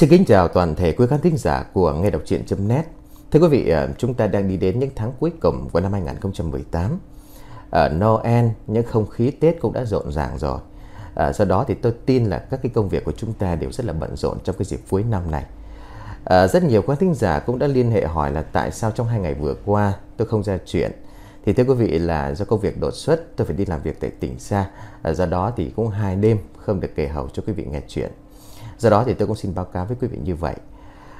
Xin kính chào toàn thể quý khán thính giả của nghe đọc truyện.net. Thưa quý vị, à, chúng ta đang đi đến những tháng cuối cùng của năm 2018. Ở à, Noel, những không khí Tết cũng đã rộn ràng rồi. À, do đó thì tôi tin là các cái công việc của chúng ta đều rất là bận rộn trong cái dịp cuối năm này. À, rất nhiều khán thính giả cũng đã liên hệ hỏi là tại sao trong hai ngày vừa qua tôi không ra chuyện. Thì thưa quý vị là do công việc đột xuất tôi phải đi làm việc tại tỉnh xa. À, do đó thì cũng hai đêm không được kể hầu cho quý vị nghe chuyện. Do đó thì tôi cũng xin báo cáo với quý vị như vậy.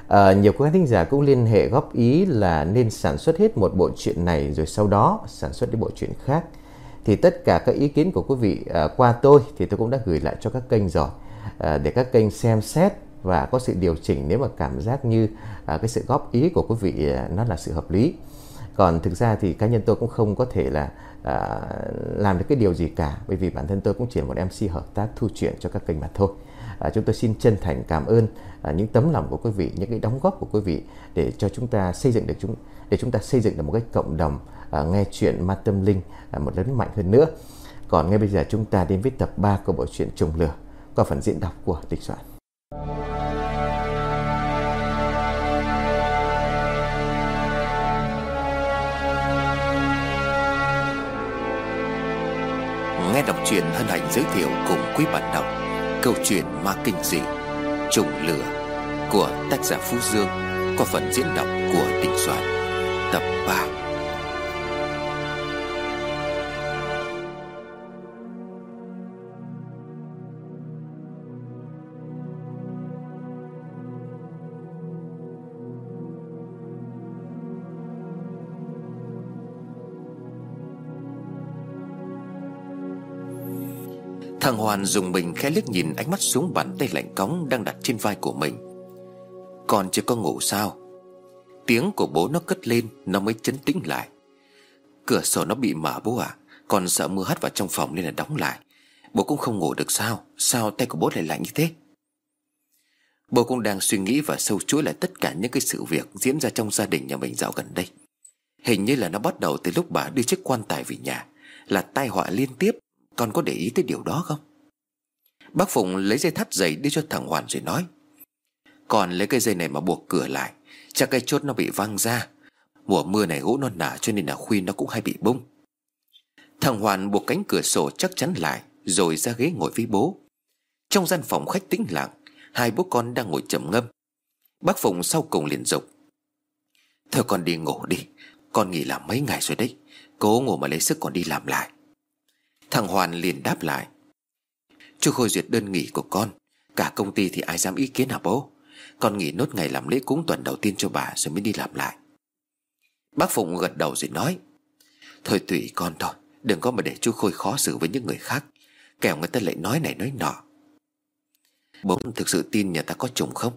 À, nhiều quý thính giả cũng liên hệ góp ý là nên sản xuất hết một bộ truyện này rồi sau đó sản xuất những bộ truyện khác. Thì tất cả các ý kiến của quý vị à, qua tôi thì tôi cũng đã gửi lại cho các kênh rồi à, để các kênh xem xét và có sự điều chỉnh nếu mà cảm giác như à, cái sự góp ý của quý vị à, nó là sự hợp lý. Còn thực ra thì cá nhân tôi cũng không có thể là à, làm được cái điều gì cả bởi vì bản thân tôi cũng chỉ là một MC hợp tác thu chuyện cho các kênh mà thôi à, chúng tôi xin chân thành cảm ơn à, những tấm lòng của quý vị những cái đóng góp của quý vị để cho chúng ta xây dựng được chúng để chúng ta xây dựng được một cái cộng đồng à, nghe chuyện ma tâm linh à, một lớn mạnh hơn nữa còn ngay bây giờ chúng ta đến với tập 3 của bộ truyện trùng lửa qua phần diễn đọc của Địch Soạn. Nghe đọc truyện hân hạnh giới thiệu cùng quý bạn đọc Câu chuyện ma kinh dị, Trùng lửa Của tác giả Phú Dương Qua phần diễn đọc của Đình Soạn Tập 3 Thằng Hoàn dùng mình khẽ liếc nhìn ánh mắt xuống bàn tay lạnh cóng đang đặt trên vai của mình. Còn chưa có ngủ sao? Tiếng của bố nó cất lên, Nó mới chấn tĩnh lại. Cửa sổ nó bị mở bố à Còn sợ mưa hắt vào trong phòng nên là đóng lại. Bố cũng không ngủ được sao? Sao tay của bố lại lạnh như thế? Bố cũng đang suy nghĩ và sâu chuỗi lại tất cả những cái sự việc Diễn ra trong gia đình nhà mình dạo gần đây. Hình như là nó bắt đầu từ lúc bà đưa chiếc quan tài về nhà, Là tai họa liên tiếp con có để ý tới điều đó không? Bác Phụng lấy dây thắt giày đưa cho thằng Hoàn rồi nói. Còn lấy cây dây này mà buộc cửa lại, Chắc cây chốt nó bị văng ra. Mùa mưa này gỗ non nả cho nên là khuyên nó cũng hay bị bung. Thằng Hoàn buộc cánh cửa sổ chắc chắn lại, Rồi ra ghế ngồi với bố. Trong gian phòng khách tĩnh lặng, Hai bố con đang ngồi trầm ngâm. Bác Phụng sau cùng liền dục. Thôi con đi ngủ đi, Con nghỉ làm mấy ngày rồi đấy. Cố ngủ mà lấy sức còn đi làm lại. Thằng Hoàn liền đáp lại. Chú Khôi duyệt đơn nghỉ của con, Cả công ty thì ai dám ý kiến hả bố? Con nghỉ nốt ngày làm lễ cúng tuần đầu tiên cho bà Rồi mới đi làm lại. Bác Phụng gật đầu rồi nói, Thôi tùy con thôi, Đừng có mà để chú Khôi khó xử với những người khác, Kẻo người ta lại nói này nói nọ. Bố thực sự tin nhà ta có trùng không?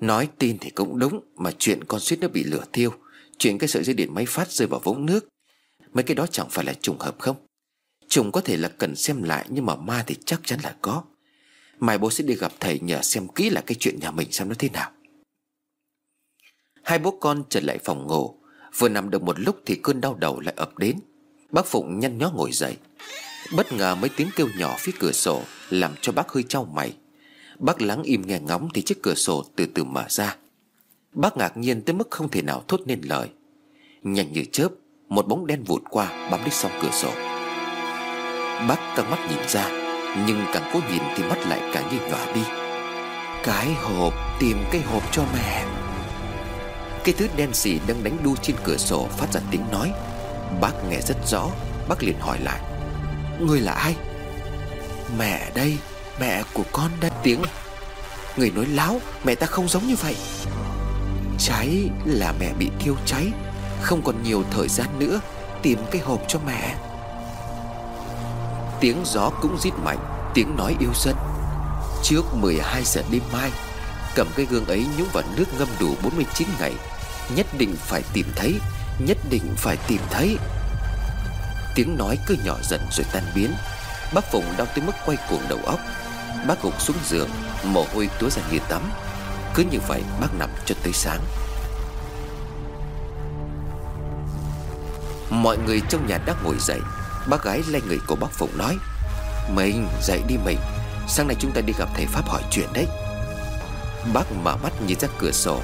Nói tin thì cũng đúng, Mà chuyện con suýt nó bị lửa thiêu, Chuyện cái sợi dây điện máy phát rơi vào vũng nước, Mấy cái đó chẳng phải là trùng hợp không? Chúng có thể là cần xem lại, Nhưng mà ma thì chắc chắn là có. Mai bố sẽ đi gặp thầy nhờ xem kỹ là cái chuyện nhà mình xem nó thế nào. Hai bố con trở lại phòng ngủ. Vừa nằm được một lúc thì cơn đau đầu lại ập đến. Bác Phụng nhăn nhó ngồi dậy. Bất ngờ mấy tiếng kêu nhỏ phía cửa sổ Làm cho bác hơi trao mày. Bác lắng im nghe ngóng thì chiếc cửa sổ từ từ mở ra. Bác ngạc nhiên tới mức không thể nào thốt nên lời. Nhanh như chớp, Một bóng đen vụt qua bám đít sau cửa sổ. Bác căng mắt nhìn ra, Nhưng càng cố nhìn thì mắt lại càng như nhòa đi. Cái hộp, Tìm cái hộp cho mẹ. Cái thứ đen xì đang đánh đu trên cửa sổ Phát ra tiếng nói. Bác nghe rất rõ, Bác liền hỏi lại. Người là ai? Mẹ đây, Mẹ của con đây. Tiếng Người nói láo, Mẹ ta không giống như vậy. Cháy là mẹ bị thiêu cháy, Không còn nhiều thời gian nữa, Tìm cái hộp cho mẹ. Tiếng gió cũng rít mạnh, Tiếng nói yêu dân. Trước 12 giờ đêm mai, Cầm cái gương ấy nhúng vào nước ngâm đủ 49 ngày, Nhất định phải tìm thấy, Nhất định phải tìm thấy. Tiếng nói cứ nhỏ dần rồi tan biến. Bác Phụng đau tới mức quay cuồng đầu óc. Bác gục xuống giường, Mồ hôi túa ra như tắm. Cứ như vậy bác nằm cho tới sáng. Mọi người trong nhà đã ngồi dậy. Bác gái lay người của bác Phụng nói, Mình dậy đi mình. Sáng nay chúng ta đi gặp thầy Pháp hỏi chuyện đấy. Bác mở mắt nhìn ra cửa sổ,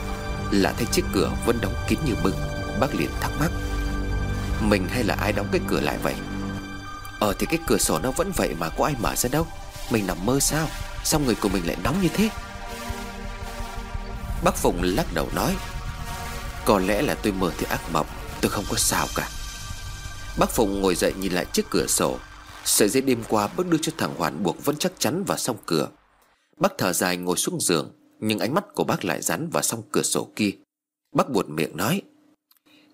Là thấy chiếc cửa vẫn đóng kín như bưng Bác liền thắc mắc, Mình hay là ai đóng cái cửa lại vậy? Ờ thì cái cửa sổ nó vẫn vậy mà, có ai mở ra đâu. Mình nằm mơ sao? Sao người của mình lại đóng như thế? Bác Phụng lắc đầu nói, Có lẽ là tôi mơ thì ác mộng, Tôi không có sao cả. Bác Phụng ngồi dậy nhìn lại chiếc cửa sổ. Sợi dây đêm qua bác đưa cho thằng Hoàn buộc vẫn chắc chắn vào song cửa. Bác thở dài ngồi xuống giường, Nhưng ánh mắt của bác lại dán vào song cửa sổ kia. Bác buột miệng nói,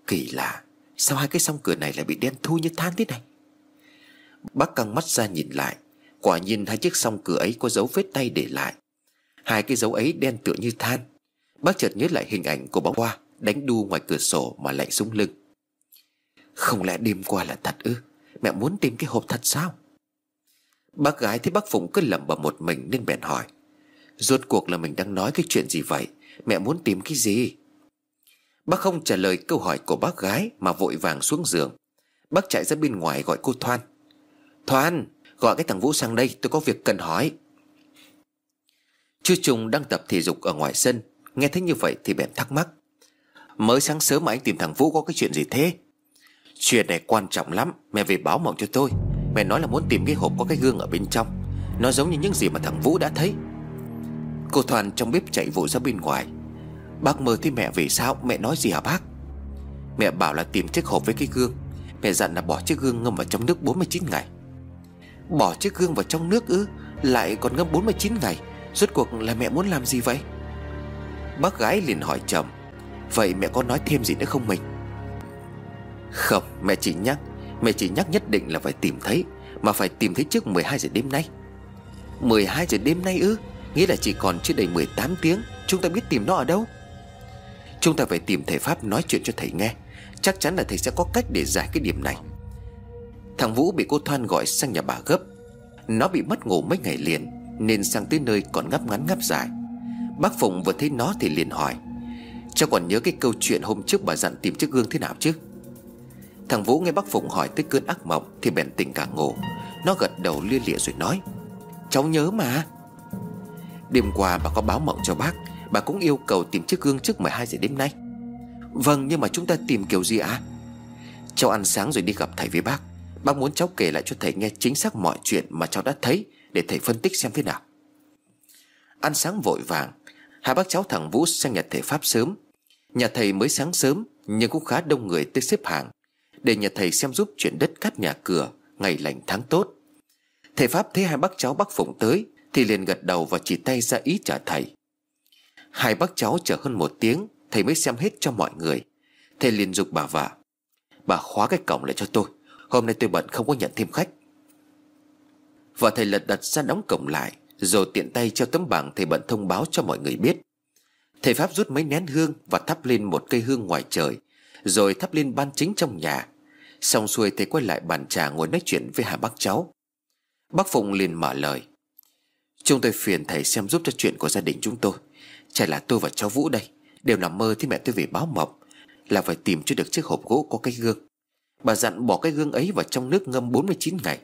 Kỳ lạ, Sao hai cái song cửa này lại bị đen thui như than thế này? Bác căng mắt ra nhìn lại, Quả nhiên hai chiếc song cửa ấy có dấu vết tay để lại. Hai cái dấu ấy đen tựa như than. Bác chợt nhớ lại hình ảnh của bóng hoa Đánh đu ngoài cửa sổ mà lạnh súng lưng. Không lẽ đêm qua là thật ư? Mẹ muốn tìm cái hộp thật sao? Bác gái thấy bác Phụng cứ lẩm bẩm một mình nên bèn hỏi. Rốt cuộc là mình đang nói cái chuyện gì vậy? Mẹ muốn tìm cái gì? Bác không trả lời câu hỏi của bác gái Mà vội vàng xuống giường. Bác chạy ra bên ngoài gọi cô Thoan. Thoan, Gọi cái thằng Vũ sang đây, tôi có việc cần hỏi. Chú Trung đang tập thể dục ở ngoài sân. Nghe thấy như vậy thì bèn thắc mắc. Mới sáng sớm mà anh tìm thằng Vũ có cái chuyện gì thế? Chuyện này quan trọng lắm. Mẹ về báo mộng cho tôi. Mẹ nói là muốn tìm cái hộp có cái gương ở bên trong. Nó giống như những gì mà thằng Vũ đã thấy. Cô toàn trong bếp chạy vội ra bên ngoài. Bác mơ thấy mẹ về sao? Mẹ nói gì hả bác? Mẹ bảo là tìm chiếc hộp với cái gương. Mẹ dặn là bỏ chiếc gương ngâm vào trong nước 49 ngày. Bỏ chiếc gương vào trong nước ư? Lại còn ngâm 49 ngày. Rốt cuộc là mẹ muốn làm gì vậy? Bác gái liền hỏi chồng. Vậy mẹ có nói thêm gì nữa không mình? Không, mẹ chỉ nhắc. Mẹ chỉ nhắc nhất định là phải tìm thấy, Mà phải tìm thấy trước 12 giờ đêm nay. 12 giờ đêm nay ư? Nghĩa là chỉ còn chưa đầy 18 tiếng. Chúng ta biết tìm nó ở đâu? Chúng ta phải tìm thầy Pháp nói chuyện cho thầy nghe. Chắc chắn là thầy sẽ có cách để giải cái điểm này. Thằng Vũ bị cô Thoan gọi sang nhà bà gấp. Nó bị mất ngủ mấy ngày liền, Nên sang tới nơi còn ngắp ngắn ngắp dài. Bác Phụng vừa thấy nó thì liền hỏi, Cháu còn nhớ cái câu chuyện hôm trước bà dặn tìm chiếc gương thế nào chứ? Thằng Vũ nghe bác Phụng hỏi tới cơn ác mộng Thì bèn tỉnh cả ngủ. Nó gật đầu lia lịa rồi nói, Cháu nhớ mà. Đêm qua bà có báo mộng cho bác, Bà cũng yêu cầu tìm chiếc gương trước 12 giờ đêm nay. Vâng nhưng mà chúng ta tìm kiểu gì ạ? À? Cháu ăn sáng rồi đi gặp thầy với bác. Bác muốn cháu kể lại cho thầy nghe chính xác mọi chuyện mà cháu đã thấy Để thầy phân tích xem thế nào. Ăn sáng vội vàng, Hai bác cháu thằng Vũ sang nhà thầy Pháp sớm. Nhà thầy mới sáng sớm Nhưng cũng khá đông người tới xếp hàng. Để nhà thầy xem giúp chuyện đất cắt nhà cửa Ngày lành tháng tốt. Thầy Pháp thấy hai bác cháu bác Phụng tới Thì liền gật đầu và chỉ tay ra ý trả thầy. Hai bác cháu chờ hơn một tiếng Thầy mới xem hết cho mọi người. Thầy liền dục bà vả, Bà khóa cái cổng lại cho tôi Hôm nay tôi bận không có nhận thêm khách. Và thầy lật đặt ra đóng cổng lại Rồi tiện tay treo tấm bảng thầy bận thông báo cho mọi người biết. Thầy Pháp rút mấy nén hương Và thắp lên một cây hương ngoài trời Rồi thắp lên ban chính trong nhà Xong xuôi thầy quay lại bàn trà ngồi nói chuyện với hai bác cháu. Bác Phụng liền mở lời. Chúng tôi phiền thầy xem giúp cho chuyện của gia đình chúng tôi. Chả là tôi và cháu Vũ đây. Đều nằm mơ thì mẹ tôi về báo mộng. Là phải tìm cho được chiếc hộp gỗ có cái gương. Bà dặn bỏ cái gương ấy vào trong nước ngâm 49 ngày.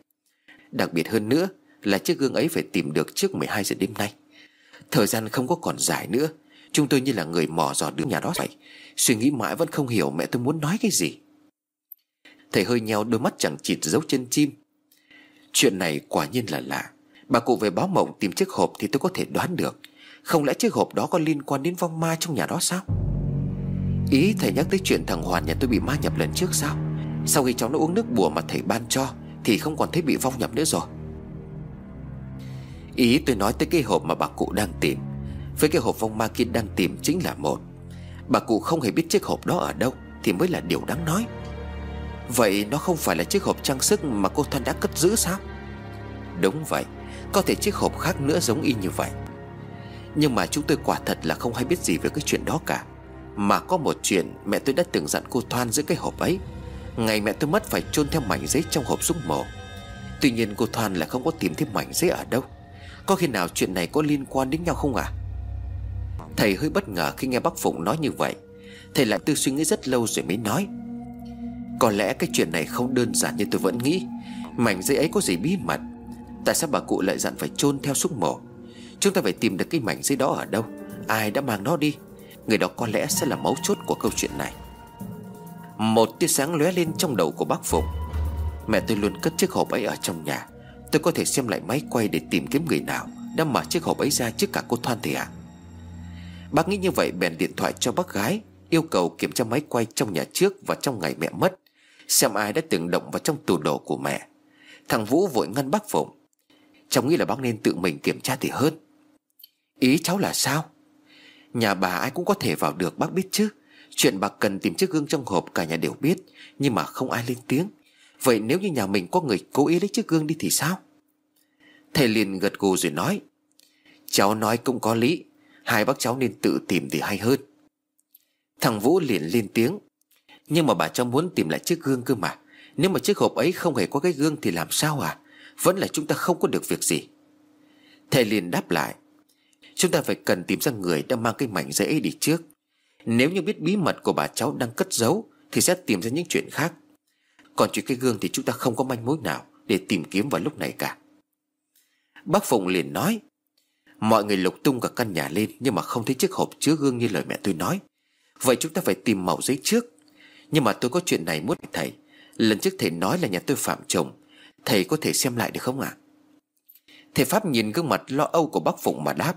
Đặc biệt hơn nữa Là chiếc gương ấy phải tìm được trước 12 giờ đêm nay. Thời gian không có còn dài nữa. Chúng tôi như là người mò dò đứng nhà đó vậy. Suy nghĩ mãi vẫn không hiểu mẹ tôi muốn nói cái gì. Thầy hơi nheo đôi mắt chẳng chịt dấu chân chim. Chuyện này quả nhiên là lạ. Bà cụ về báo mộng tìm chiếc hộp thì tôi có thể đoán được. Không lẽ chiếc hộp đó có liên quan đến vong ma trong nhà đó sao? Ý thầy nhắc tới chuyện thằng Hoàn nhà tôi bị ma nhập lần trước sao? Sau khi cháu nó uống nước bùa mà thầy ban cho, Thì không còn thấy bị vong nhập nữa rồi. Ý tôi nói tới cái hộp mà bà cụ đang tìm. Với cái hộp vong ma kia đang tìm chính là một. Bà cụ không hề biết chiếc hộp đó ở đâu, Thì mới là điều đáng nói. Vậy nó không phải là chiếc hộp trang sức mà cô Thoan đã cất giữ sao? Đúng vậy, Có thể chiếc hộp khác nữa giống y như vậy. Nhưng mà chúng tôi quả thật là không hay biết gì về cái chuyện đó cả. Mà có một chuyện, mẹ tôi đã từng dặn cô Thoan giữ cái hộp ấy. Ngày mẹ tôi mất phải chôn theo mảnh giấy trong hộp xuống mộ Tuy nhiên cô Thoan là không có tìm thêm mảnh giấy ở đâu. Có khi nào chuyện này có liên quan đến nhau không à Thầy hơi bất ngờ khi nghe bác Phụng nói như vậy. Thầy lại tư suy nghĩ rất lâu rồi mới nói. Có lẽ cái chuyện này không đơn giản như tôi vẫn nghĩ. Mảnh giấy ấy có gì bí mật? Tại sao bà cụ lại dặn phải chôn theo xúc mổ? Chúng ta phải tìm được cái mảnh giấy đó ở đâu? Ai đã mang nó đi? Người đó có lẽ sẽ là mấu chốt của câu chuyện này. Một tia sáng lóe lên trong đầu của bác Phụng. Mẹ tôi luôn cất chiếc hộp ấy ở trong nhà. Tôi có thể xem lại máy quay để tìm kiếm người nào Đã mở chiếc hộp ấy ra trước cả cô Thoan thì à Bác nghĩ như vậy, bèn điện thoại cho bác gái, Yêu cầu kiểm tra máy quay trong nhà trước và trong ngày mẹ mất. Xem ai đã từng động vào trong tủ đồ của mẹ. Thằng Vũ vội ngăn bác Phụng. Cháu nghĩ là bác nên tự mình kiểm tra thì hơn. Ý cháu là sao? Nhà bà ai cũng có thể vào được, bác biết chứ. Chuyện bà cần tìm chiếc gương trong hộp cả nhà đều biết, Nhưng mà không ai lên tiếng. Vậy nếu như nhà mình có người cố ý lấy chiếc gương đi thì sao? Thầy liền gật gù rồi nói, Cháu nói cũng có lý, Hai bác cháu nên tự tìm thì hay hơn. Thằng Vũ liền lên tiếng nhưng mà bà cháu muốn tìm lại chiếc gương cơ mà. Nếu mà chiếc hộp ấy không hề có cái gương thì làm sao à? Vẫn là chúng ta không có được việc gì. Thầy liền đáp lại, Chúng ta phải cần tìm ra người đã mang cái mảnh giấy đi trước. Nếu như biết bí mật của bà cháu đang cất giấu Thì sẽ tìm ra những chuyện khác. Còn chuyện cái gương thì chúng ta không có manh mối nào Để tìm kiếm vào lúc này cả. Bác Phụng liền nói, Mọi người lục tung cả căn nhà lên Nhưng mà không thấy chiếc hộp chứa gương như lời mẹ tôi nói. Vậy chúng ta phải tìm màu giấy trước. Nhưng mà tôi có chuyện này muốn thầy. Lần trước thầy nói là nhà tôi phạm chồng. Thầy có thể xem lại được không ạ? À? Thầy Pháp nhìn gương mặt lo âu của bác Phụng mà đáp.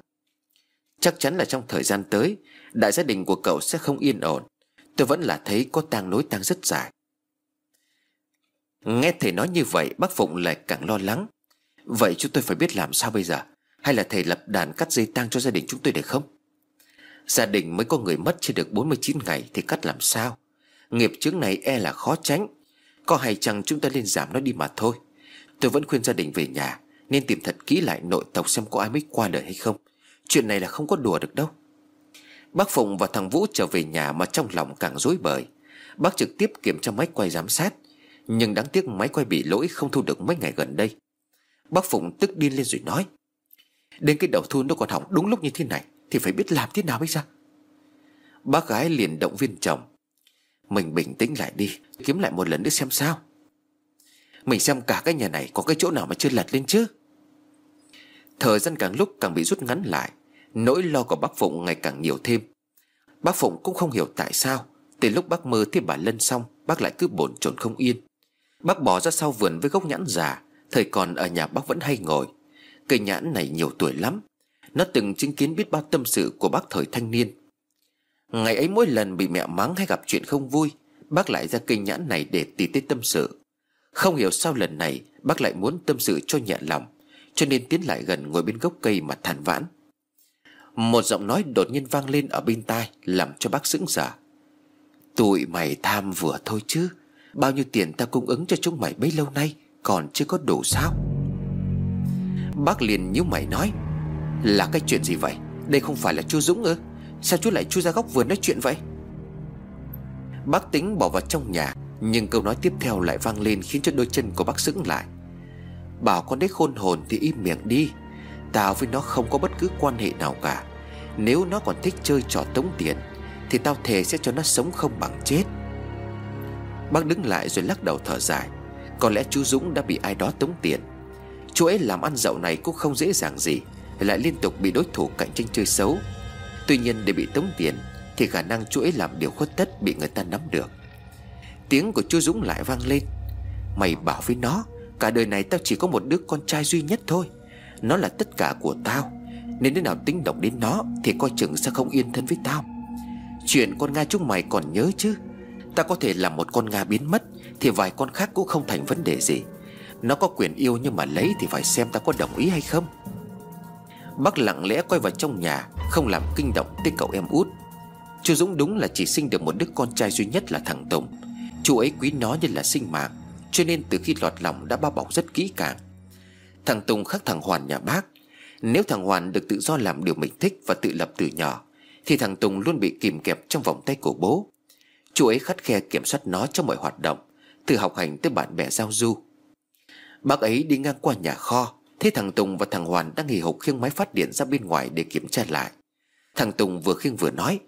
Chắc chắn là trong thời gian tới, Đại gia đình của cậu sẽ không yên ổn. Tôi vẫn là thấy có tang nối tang rất dài. Nghe thầy nói như vậy, Bác Phụng lại càng lo lắng. Vậy chúng tôi phải biết làm sao bây giờ? Hay là thầy lập đàn cắt dây tang cho gia đình chúng tôi được không? Gia đình mới có người mất chưa được 49 ngày Thì cắt làm sao? Nghiệp chứng này e là khó tránh. Có hay chăng chúng ta nên giảm nó đi mà thôi. Tôi vẫn khuyên gia đình về nhà, Nên tìm thật kỹ lại nội tộc xem có ai mới qua đời hay không. Chuyện này là không có đùa được đâu. Bác Phụng và thằng Vũ trở về nhà Mà trong lòng càng rối bời. Bác trực tiếp kiểm tra máy quay giám sát, Nhưng đáng tiếc máy quay bị lỗi Không thu được mấy ngày gần đây. Bác Phụng tức điên lên rồi nói, Đến cái đầu thu nó còn hỏng đúng lúc như thế này, Thì phải biết làm thế nào bây giờ? Bác gái liền động viên chồng mình bình tĩnh lại đi, Kiếm lại một lần nữa xem sao. Mình xem cả cái nhà này Có cái chỗ nào mà chưa lật lên chứ. Thời gian càng lúc càng bị rút ngắn lại, Nỗi lo của bác Phụng ngày càng nhiều thêm. Bác Phụng cũng không hiểu tại sao, Từ lúc bác mơ thấy bà Lân xong, Bác lại cứ bồn chồn không yên. Bác bỏ ra sau vườn với gốc nhãn già, Thời còn ở nhà bác vẫn hay ngồi. Cây nhãn này nhiều tuổi lắm, Nó từng chứng kiến biết bao tâm sự của bác thời thanh niên. Ngày ấy mỗi lần bị mẹ mắng hay gặp chuyện không vui, Bác lại ra kinh nhãn này để tỉ tết tâm sự. Không hiểu sao lần này, Bác lại muốn tâm sự cho nhẹ lòng, Cho nên tiến lại gần ngồi bên gốc cây mà than vãn. Một giọng nói đột nhiên vang lên ở bên tai, Làm cho bác sững sờ. Tụi mày tham vừa thôi chứ, Bao nhiêu tiền ta cung ứng cho chúng mày bấy lâu nay, Còn chưa có đủ sao? Bác liền nhíu mày nói, Là cái chuyện gì vậy? Đây không phải là chú Dũng ư? Sao chú lại chui ra góc vườn nói chuyện vậy? Bác tính bỏ vào trong nhà, Nhưng câu nói tiếp theo lại vang lên Khiến cho đôi chân của bác sững lại. Bảo con đấy khôn hồn thì im miệng đi. Tao với nó không có bất cứ quan hệ nào cả. Nếu nó còn thích chơi trò tống tiền, Thì tao thề sẽ cho nó sống không bằng chết. Bác đứng lại rồi lắc đầu thở dài. Có lẽ chú Dũng đã bị ai đó tống tiền. Chú ấy làm ăn dậu này cũng không dễ dàng gì, Lại liên tục bị đối thủ cạnh tranh chơi xấu. Tuy nhiên để bị tống tiền, Thì khả năng chú ấy làm điều khuất tất Bị người ta nắm được. Tiếng của chú Dũng lại vang lên. Mày bảo với nó, Cả đời này tao chỉ có một đứa con trai duy nhất thôi. Nó là tất cả của tao. Nên đứa nào tính động đến nó, Thì coi chừng sẽ không yên thân với tao. Chuyện con Nga chúng mày còn nhớ chứ? Ta có thể làm một con Nga biến mất, Thì vài con khác cũng không thành vấn đề gì. Nó có quyền yêu nhưng mà lấy Thì phải xem ta có đồng ý hay không. Bác lặng lẽ quay vào trong nhà, Không làm kinh động tới cậu em út. Chú Dũng đúng là chỉ sinh được một đứa con trai duy nhất là thằng Tùng. Chú ấy quý nó như là sinh mạng, Cho nên từ khi lọt lòng đã bao bọc rất kỹ càng. Thằng Tùng khác thằng Hoàn nhà bác. Nếu thằng Hoàn được tự do làm điều mình thích Và tự lập từ nhỏ, Thì thằng Tùng luôn bị kìm kẹp trong vòng tay của bố. Chú ấy khắt khe kiểm soát nó trong mọi hoạt động, Từ học hành tới bạn bè giao du. Bác ấy đi ngang qua nhà kho Thấy thằng Tùng và thằng Hoàn đang hì hục khiêng máy phát điện ra bên ngoài để kiểm tra lại. Thằng Tùng vừa khiêng vừa nói,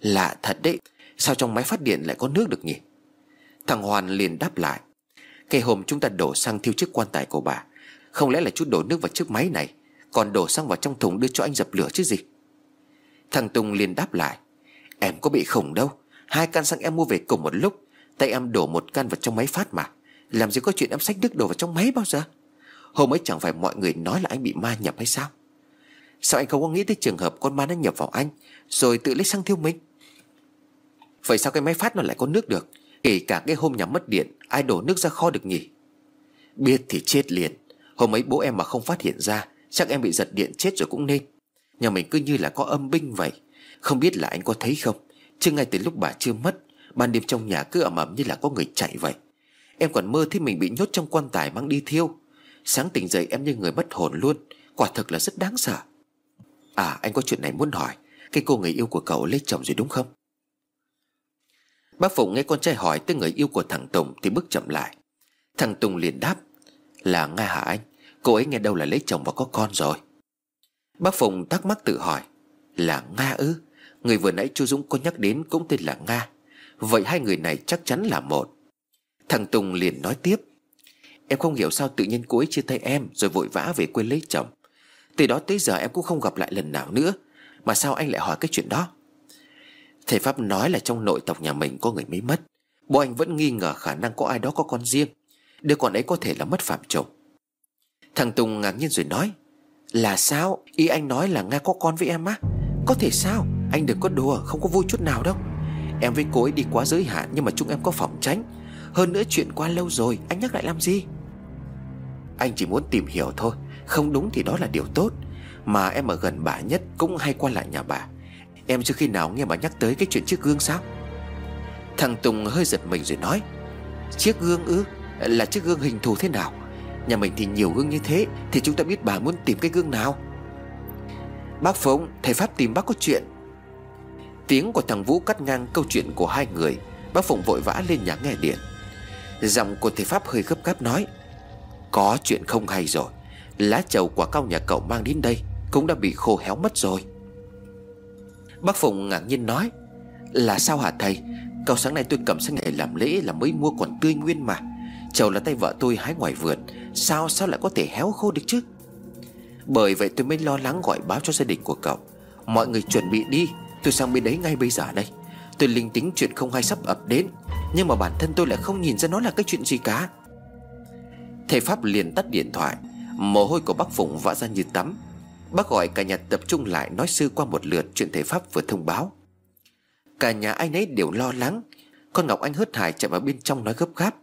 Lạ thật đấy, Sao trong máy phát điện lại có nước được nhỉ? Thằng Hoàn liền đáp lại, Cái hôm chúng ta đổ xăng thiêu chiếc quan tài của bà, Không lẽ là chút đổ nước vào chiếc máy này, Còn đổ xăng vào trong thùng đưa cho anh dập lửa chứ gì? Thằng Tùng liền đáp lại, Em có bị khủng đâu, Hai can xăng em mua về cùng một lúc, Tay em đổ một can vào trong máy phát mà, Làm gì có chuyện em xách nước đổ vào trong máy bao giờ? Hôm ấy chẳng phải mọi người nói là anh bị ma nhập hay sao? Sao anh không có nghĩ tới trường hợp con ma nó nhập vào anh, Rồi tự lấy xăng thiêu mình? Vậy sao cái máy phát nó lại có nước được? Kể cả cái hôm nhà mất điện, Ai đổ nước ra kho được nhỉ? Biết thì chết liền. Hôm ấy bố em mà không phát hiện ra, Chắc em bị giật điện chết rồi cũng nên. Nhà mình cứ như là có âm binh vậy. Không biết là anh có thấy không? Chứ ngay từ lúc bà chưa mất, Ban đêm trong nhà cứ ẩm ẩm như là có người chạy vậy. Em còn mơ thấy mình bị nhốt trong quan tài mang đi thiêu. Sáng tỉnh dậy em như người mất hồn luôn. Quả thực là rất đáng sợ. À anh có chuyện này muốn hỏi. Cái cô người yêu của cậu lấy chồng rồi đúng không? Bác Phụng nghe con trai hỏi tới người yêu của thằng Tùng Thì bước chậm lại. Thằng Tùng liền đáp, Là Nga hả anh? Cô ấy nghe đâu là lấy chồng và có con rồi? Bác Phụng thắc mắc tự hỏi, Là Nga ư? Người vừa nãy chú Dũng có nhắc đến cũng tên là Nga. Vậy hai người này chắc chắn là một. Thằng Tùng liền nói tiếp Em không hiểu sao tự nhiên cô ấy chia tay em, Rồi vội vã về quê lấy chồng. Từ đó tới giờ em cũng không gặp lại lần nào nữa. Mà sao anh lại hỏi cái chuyện đó? Thầy Pháp nói là trong nội tộc nhà mình có người mới mất. Bố anh vẫn nghi ngờ khả năng có ai đó có con riêng. Đứa con ấy có thể là mất phạm chồng Thằng Tùng ngạc nhiên rồi nói, Là sao? Ý anh nói là Nga có con với em á. Có thể sao? Anh đừng có đùa, Không có vui chút nào đâu. Em với cô ấy đi quá giới hạn Nhưng mà chúng em có phòng tránh. Hơn nữa chuyện qua lâu rồi, Anh nhắc lại làm gì? Anh chỉ muốn tìm hiểu thôi. Không đúng thì đó là điều tốt. Mà em ở gần bà nhất Cũng hay qua lại nhà bà. Em chưa khi nào nghe bà nhắc tới cái chuyện chiếc gương sao? Thằng Tùng hơi giật mình rồi nói, Chiếc gương ư? Là chiếc gương hình thù thế nào? Nhà mình thì nhiều gương như thế, Thì chúng ta biết bà muốn tìm cái gương nào? Bác Phụng, Thầy Pháp tìm bác có chuyện. Tiếng của thằng Vũ cắt ngang câu chuyện của hai người. Bác Phụng vội vã lên nhà nghe điện. Giọng của thầy Pháp hơi gấp gáp nói có chuyện không hay rồi. Lá chầu quả cao nhà cậu mang đến đây Cũng đã bị khô héo mất rồi. Bác Phụng ngạc nhiên nói, Là sao hả thầy? Cậu sáng nay tôi cầm sang ngày làm lễ là mới mua còn tươi nguyên mà. Chầu là tay vợ tôi hái ngoài vườn, Sao sao lại có thể héo khô được chứ? Bởi vậy tôi mới lo lắng gọi báo cho gia đình của cậu. Mọi người chuẩn bị đi, Tôi sang bên đấy ngay bây giờ đây. Tôi linh tính chuyện không hay sắp ập đến, Nhưng mà bản thân tôi lại không nhìn ra nó là cái chuyện gì cả. Thầy Pháp liền tắt điện thoại. Mồ hôi của bác Phụng vã ra như tắm. Bác gọi cả nhà tập trung lại nói sư qua một lượt chuyện thầy Pháp vừa thông báo. Cả nhà anh ấy đều lo lắng. Con Ngọc Anh hớt hải chạy vào bên trong nói gấp gáp.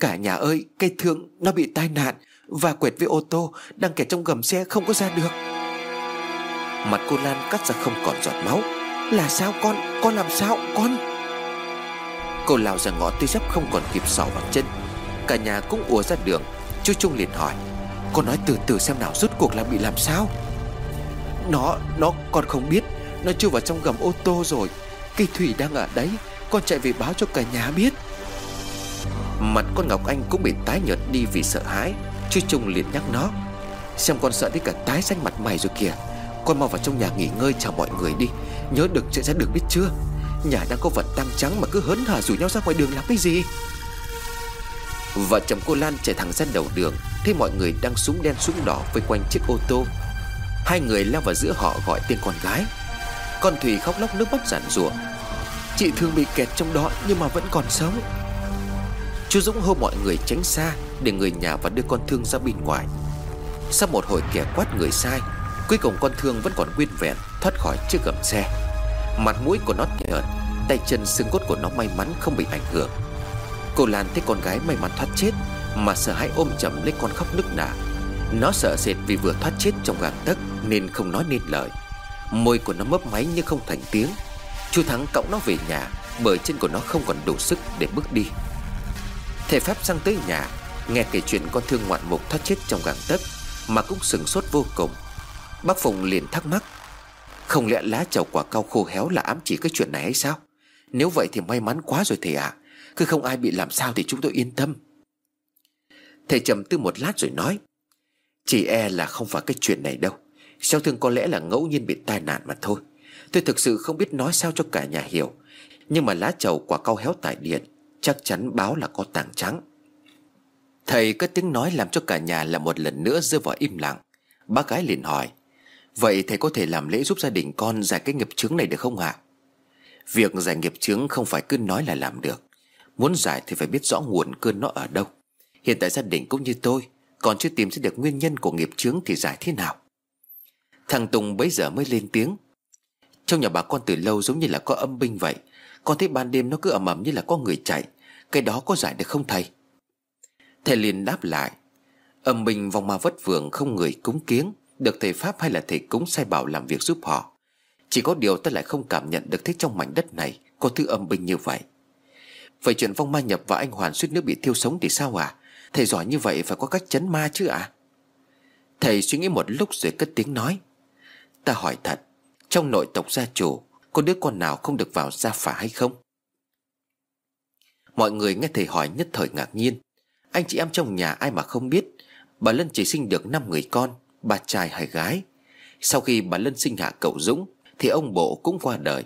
Cả nhà ơi, cây thương nó bị tai nạn Và quẹt với ô tô, Đang kẹt trong gầm xe không có ra được. Mặt cô Lan cắt ra không còn giọt máu. Là sao con? Con làm sao? Con! Cô lao ra ngõ tuy dấp không còn kịp sỏ vào chân. Cả nhà cũng ùa ra đường. Chú Trung liền hỏi, Con nói từ từ xem nào, rốt cuộc là bị làm sao? Nó Nó con không biết, Nó chui vào trong gầm ô tô rồi. Cây thủy đang ở đấy, Con chạy về báo cho cả nhà biết. Mặt con Ngọc Anh cũng bị tái nhợt đi vì sợ hãi. Chú Trung liền nhắc nó, Xem con sợ đến cả tái xanh mặt mày rồi kìa. Con mau vào trong nhà nghỉ ngơi chào mọi người đi. Nhớ được chuyện sẽ được biết chưa? Nhà đang có vật tăng trắng mà cứ hớn hở rủ nhau ra ngoài đường làm cái gì? Vợ chồng cô Lan chạy thẳng ra đầu đường, Thấy mọi người đang súng đen súng đỏ vây quanh chiếc ô tô. Hai người lao vào giữa họ gọi tên con gái. Con Thủy khóc lóc nước mắt giản rủa. Chị thương bị kẹt trong đó nhưng mà vẫn còn sống. Chú Dũng hô mọi người tránh xa Để người nhà và đưa con thương ra bên ngoài. Sau một hồi kẻ quát người sai, Cuối cùng con thương vẫn còn nguyên vẹn, Thoát khỏi chiếc gầm xe. Mặt mũi của nó nhợt Tay chân xương cốt của nó may mắn không bị ảnh hưởng. Cô Lan thấy con gái may mắn thoát chết, Mà sợ hãi ôm chầm lấy con khóc nức nở. Nó sợ sệt vì vừa thoát chết trong gang tấc Nên không nói nên lời. Môi của nó mấp máy nhưng không thành tiếng. Chú Thắng cõng nó về nhà, Bởi chân của nó không còn đủ sức để bước đi. Thầy Pháp sang tới nhà, Nghe kể chuyện con thương ngoạn mục thoát chết trong gang tấc, Mà cũng sừng sốt vô cùng. Bác Phùng liền thắc mắc, Không lẽ lá chầu quả cao khô héo là ám chỉ cái chuyện này hay sao? Nếu vậy thì may mắn quá rồi thầy ạ. à. Cứ không ai bị làm sao thì chúng tôi yên tâm. Thầy trầm tư một lát rồi nói, Chỉ e là không phải cái chuyện này đâu. Sao thương có lẽ là ngẫu nhiên bị tai nạn mà thôi. Tôi thực sự không biết nói sao cho cả nhà hiểu. Nhưng mà lá chầu quả cao héo tại điện, Chắc chắn báo là có tàng trắng. Thầy có tiếng nói làm cho cả nhà là một lần nữa rơi vào im lặng. Bác gái liền hỏi, Vậy thầy có thể làm lễ giúp gia đình con giải cái nghiệp chướng này được không ạ? Việc giải nghiệp chướng không phải cứ nói là làm được. Muốn giải thì phải biết rõ nguồn cơn nó ở đâu. Hiện tại gia đình cũng như tôi, Còn chưa tìm ra được nguyên nhân của nghiệp chướng thì giải thế nào? Thằng Tùng bấy giờ mới lên tiếng. Trong nhà bà con từ lâu giống như là có âm binh vậy. Con thấy ban đêm nó cứ ầm ầm như là có người chạy. Cái đó có giải được không thầy? Thầy liền đáp lại. Âm binh vòng ma vất vưởng không người cúng kiếng. Được thầy Pháp hay là thầy cúng sai bảo làm việc giúp họ. Chỉ có điều ta lại không cảm nhận được thế trong mảnh đất này Có thứ âm binh như vậy. Vậy chuyện vong ma nhập và anh Hoàn suýt nữa bị thiêu sống thì sao à Thầy giỏi như vậy phải có cách chấn ma chứ à Thầy suy nghĩ một lúc rồi cất tiếng nói. Ta hỏi thật, Trong nội tộc gia chủ, Có đứa con nào không được vào gia phả hay không? Mọi người nghe thầy hỏi nhất thời ngạc nhiên. Anh chị em trong nhà ai mà không biết, Bà Lân chỉ sinh được 5 người con, Bà trai hay gái. Sau khi bà Lân sinh hạ cậu Dũng, Thì ông bộ cũng qua đời.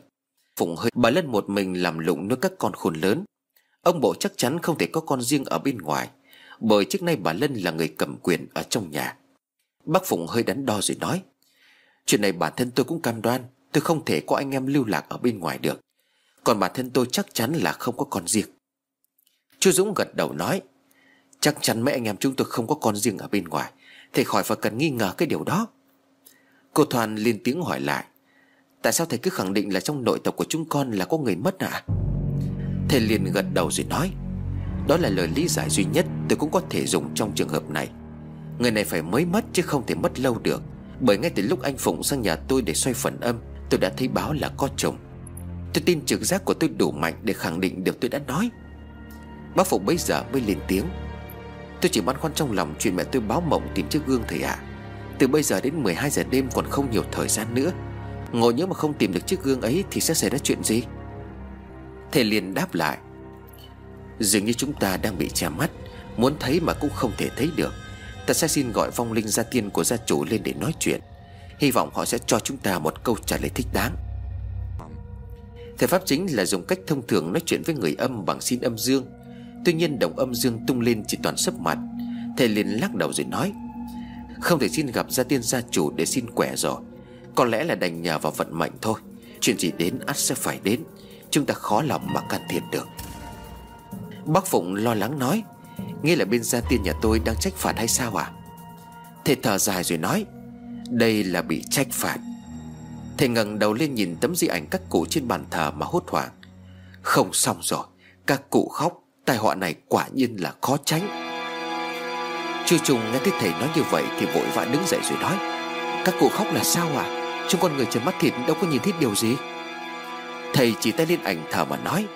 Phụng hơi bà Lân một mình làm lụng nuôi các con khôn lớn. Ông bộ chắc chắn không thể có con riêng ở bên ngoài, Bởi trước nay bà Lân là người cầm quyền ở trong nhà. Bác Phụng hơi đắn đo rồi nói, Chuyện này bản thân tôi cũng cam đoan, Tôi không thể có anh em lưu lạc ở bên ngoài được. Còn bản thân tôi chắc chắn là không có con riêng. Chú Dũng gật đầu nói, Chắc chắn mấy anh em chúng tôi không có con riêng ở bên ngoài Thầy khỏi phải cần nghi ngờ cái điều đó. Cô Thoan lên tiếng hỏi lại, Tại sao thầy cứ khẳng định là trong nội tộc của chúng con là có người mất à? Thầy liền gật đầu rồi nói, Đó là lời lý giải duy nhất tôi cũng có thể dùng trong trường hợp này. Người này phải mới mất chứ không thể mất lâu được, Bởi ngay từ lúc anh Phụng sang nhà tôi để xoay phần âm, Tôi đã thấy báo là có chồng. Tôi tin trực giác của tôi đủ mạnh để khẳng định được tôi đã nói. Bác Phụng bây giờ mới lên tiếng, Tôi chỉ băn khoăn trong lòng chuyện mẹ tôi báo mộng tìm chiếc gương thầy ạ. À. Từ bây giờ đến 12 giờ đêm còn không nhiều thời gian nữa. Ngồi nhớ mà không tìm được chiếc gương ấy Thì sẽ xảy ra chuyện gì? Thầy liền đáp lại, Dường như chúng ta đang bị che mắt, Muốn thấy mà cũng không thể thấy được. Ta sẽ xin gọi vong linh gia tiên của gia chủ lên để nói chuyện. Hy vọng họ sẽ cho chúng ta một câu trả lời thích đáng. Thầy Pháp chính là dùng cách thông thường nói chuyện với người âm bằng xin âm dương. Tuy nhiên đồng âm dương tung lên chỉ toàn sấp mặt. Thầy liền lắc đầu rồi nói, Không thể xin gặp gia tiên gia chủ để xin quẻ rồi Có lẽ là đành nhờ vào vận mệnh thôi. Chuyện gì đến ắt sẽ phải đến. Chúng ta khó lòng mà can thiệp được. Bác Phụng lo lắng nói, Nghe là bên gia tiên nhà tôi đang trách phạt hay sao à Thầy thở dài rồi nói, Đây là bị trách phạt. Thầy ngẩng đầu lên nhìn tấm di ảnh các cụ trên bàn thờ mà hốt hoảng. Không xong rồi, Các cụ khóc, Tai họa này quả nhiên là khó tránh. Chưa trùng nghe thấy thầy nói như vậy Thì vội vã đứng dậy rồi nói, Các cụ khóc là sao à Chúng con người trần mắt thịt đâu có nhìn thấy điều gì. Thầy chỉ tay lên ảnh thờ mà nói,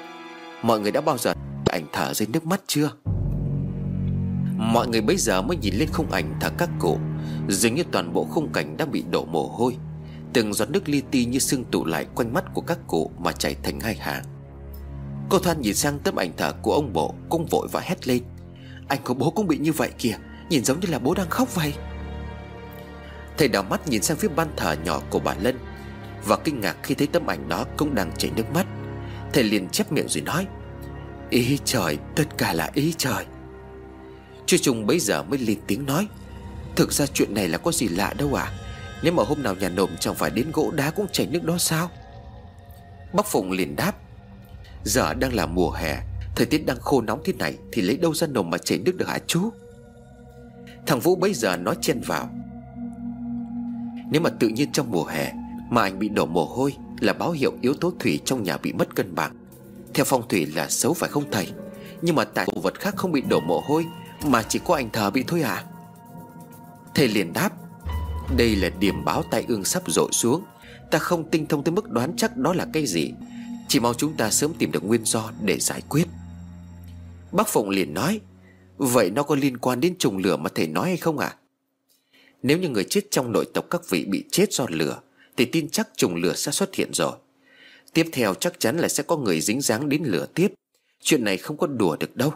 Mọi người đã bao giờ ảnh thờ dưới nước mắt chưa? Mọi người bây giờ mới nhìn lên khung ảnh thờ các cụ, Dường như toàn bộ khung cảnh đã bị đổ mồ hôi. Từng giọt nước li ti như sưng tụ lại quanh mắt của các cụ mà chảy thành hai hàng. Cô Thoan nhìn sang tấm ảnh thờ của ông bộ Cũng vội và hét lên, Anh của bố cũng bị như vậy kìa, Nhìn giống như là bố đang khóc vậy. Thầy đảo mắt nhìn sang phía ban thờ nhỏ của bà Lân và kinh ngạc khi thấy tấm ảnh đó cũng đang chảy nước mắt. Thầy liền chép miệng rồi nói, Ý trời, Tất cả là ý trời. Chú Trung bấy giờ mới lên tiếng nói, Thực ra chuyện này là có gì lạ đâu à Nếu mà hôm nào nhà nộm chẳng phải đến gỗ đá cũng chảy nước đó sao? Bác Phụng liền đáp, Giờ đang là mùa hè, Thời tiết đang khô nóng thế này Thì lấy đâu ra nồm mà chảy nước được hả chú? Thằng Vũ bấy giờ nói chen vào, Nếu mà tự nhiên trong mùa hè mà anh bị đổ mồ hôi Là báo hiệu yếu tố thủy trong nhà bị mất cân bằng. Theo phong thủy là xấu phải không thầy? Nhưng mà tại đồ vật khác không bị đổ mồ hôi Mà chỉ có anh thờ bị thôi à? Thầy liền đáp, Đây là điểm báo tai ương sắp rội xuống. Ta không tinh thông tới mức đoán chắc đó là cái gì. Chỉ mong chúng ta sớm tìm được nguyên do để giải quyết. Bác Phụng liền nói, Vậy nó có liên quan đến trùng lửa mà thầy nói hay không ạ? À? Nếu như người chết trong nội tộc các vị bị chết do lửa thì tin chắc trùng lửa sẽ xuất hiện rồi. Tiếp theo chắc chắn là sẽ có người dính dáng đến lửa tiếp. Chuyện này không có đùa được đâu.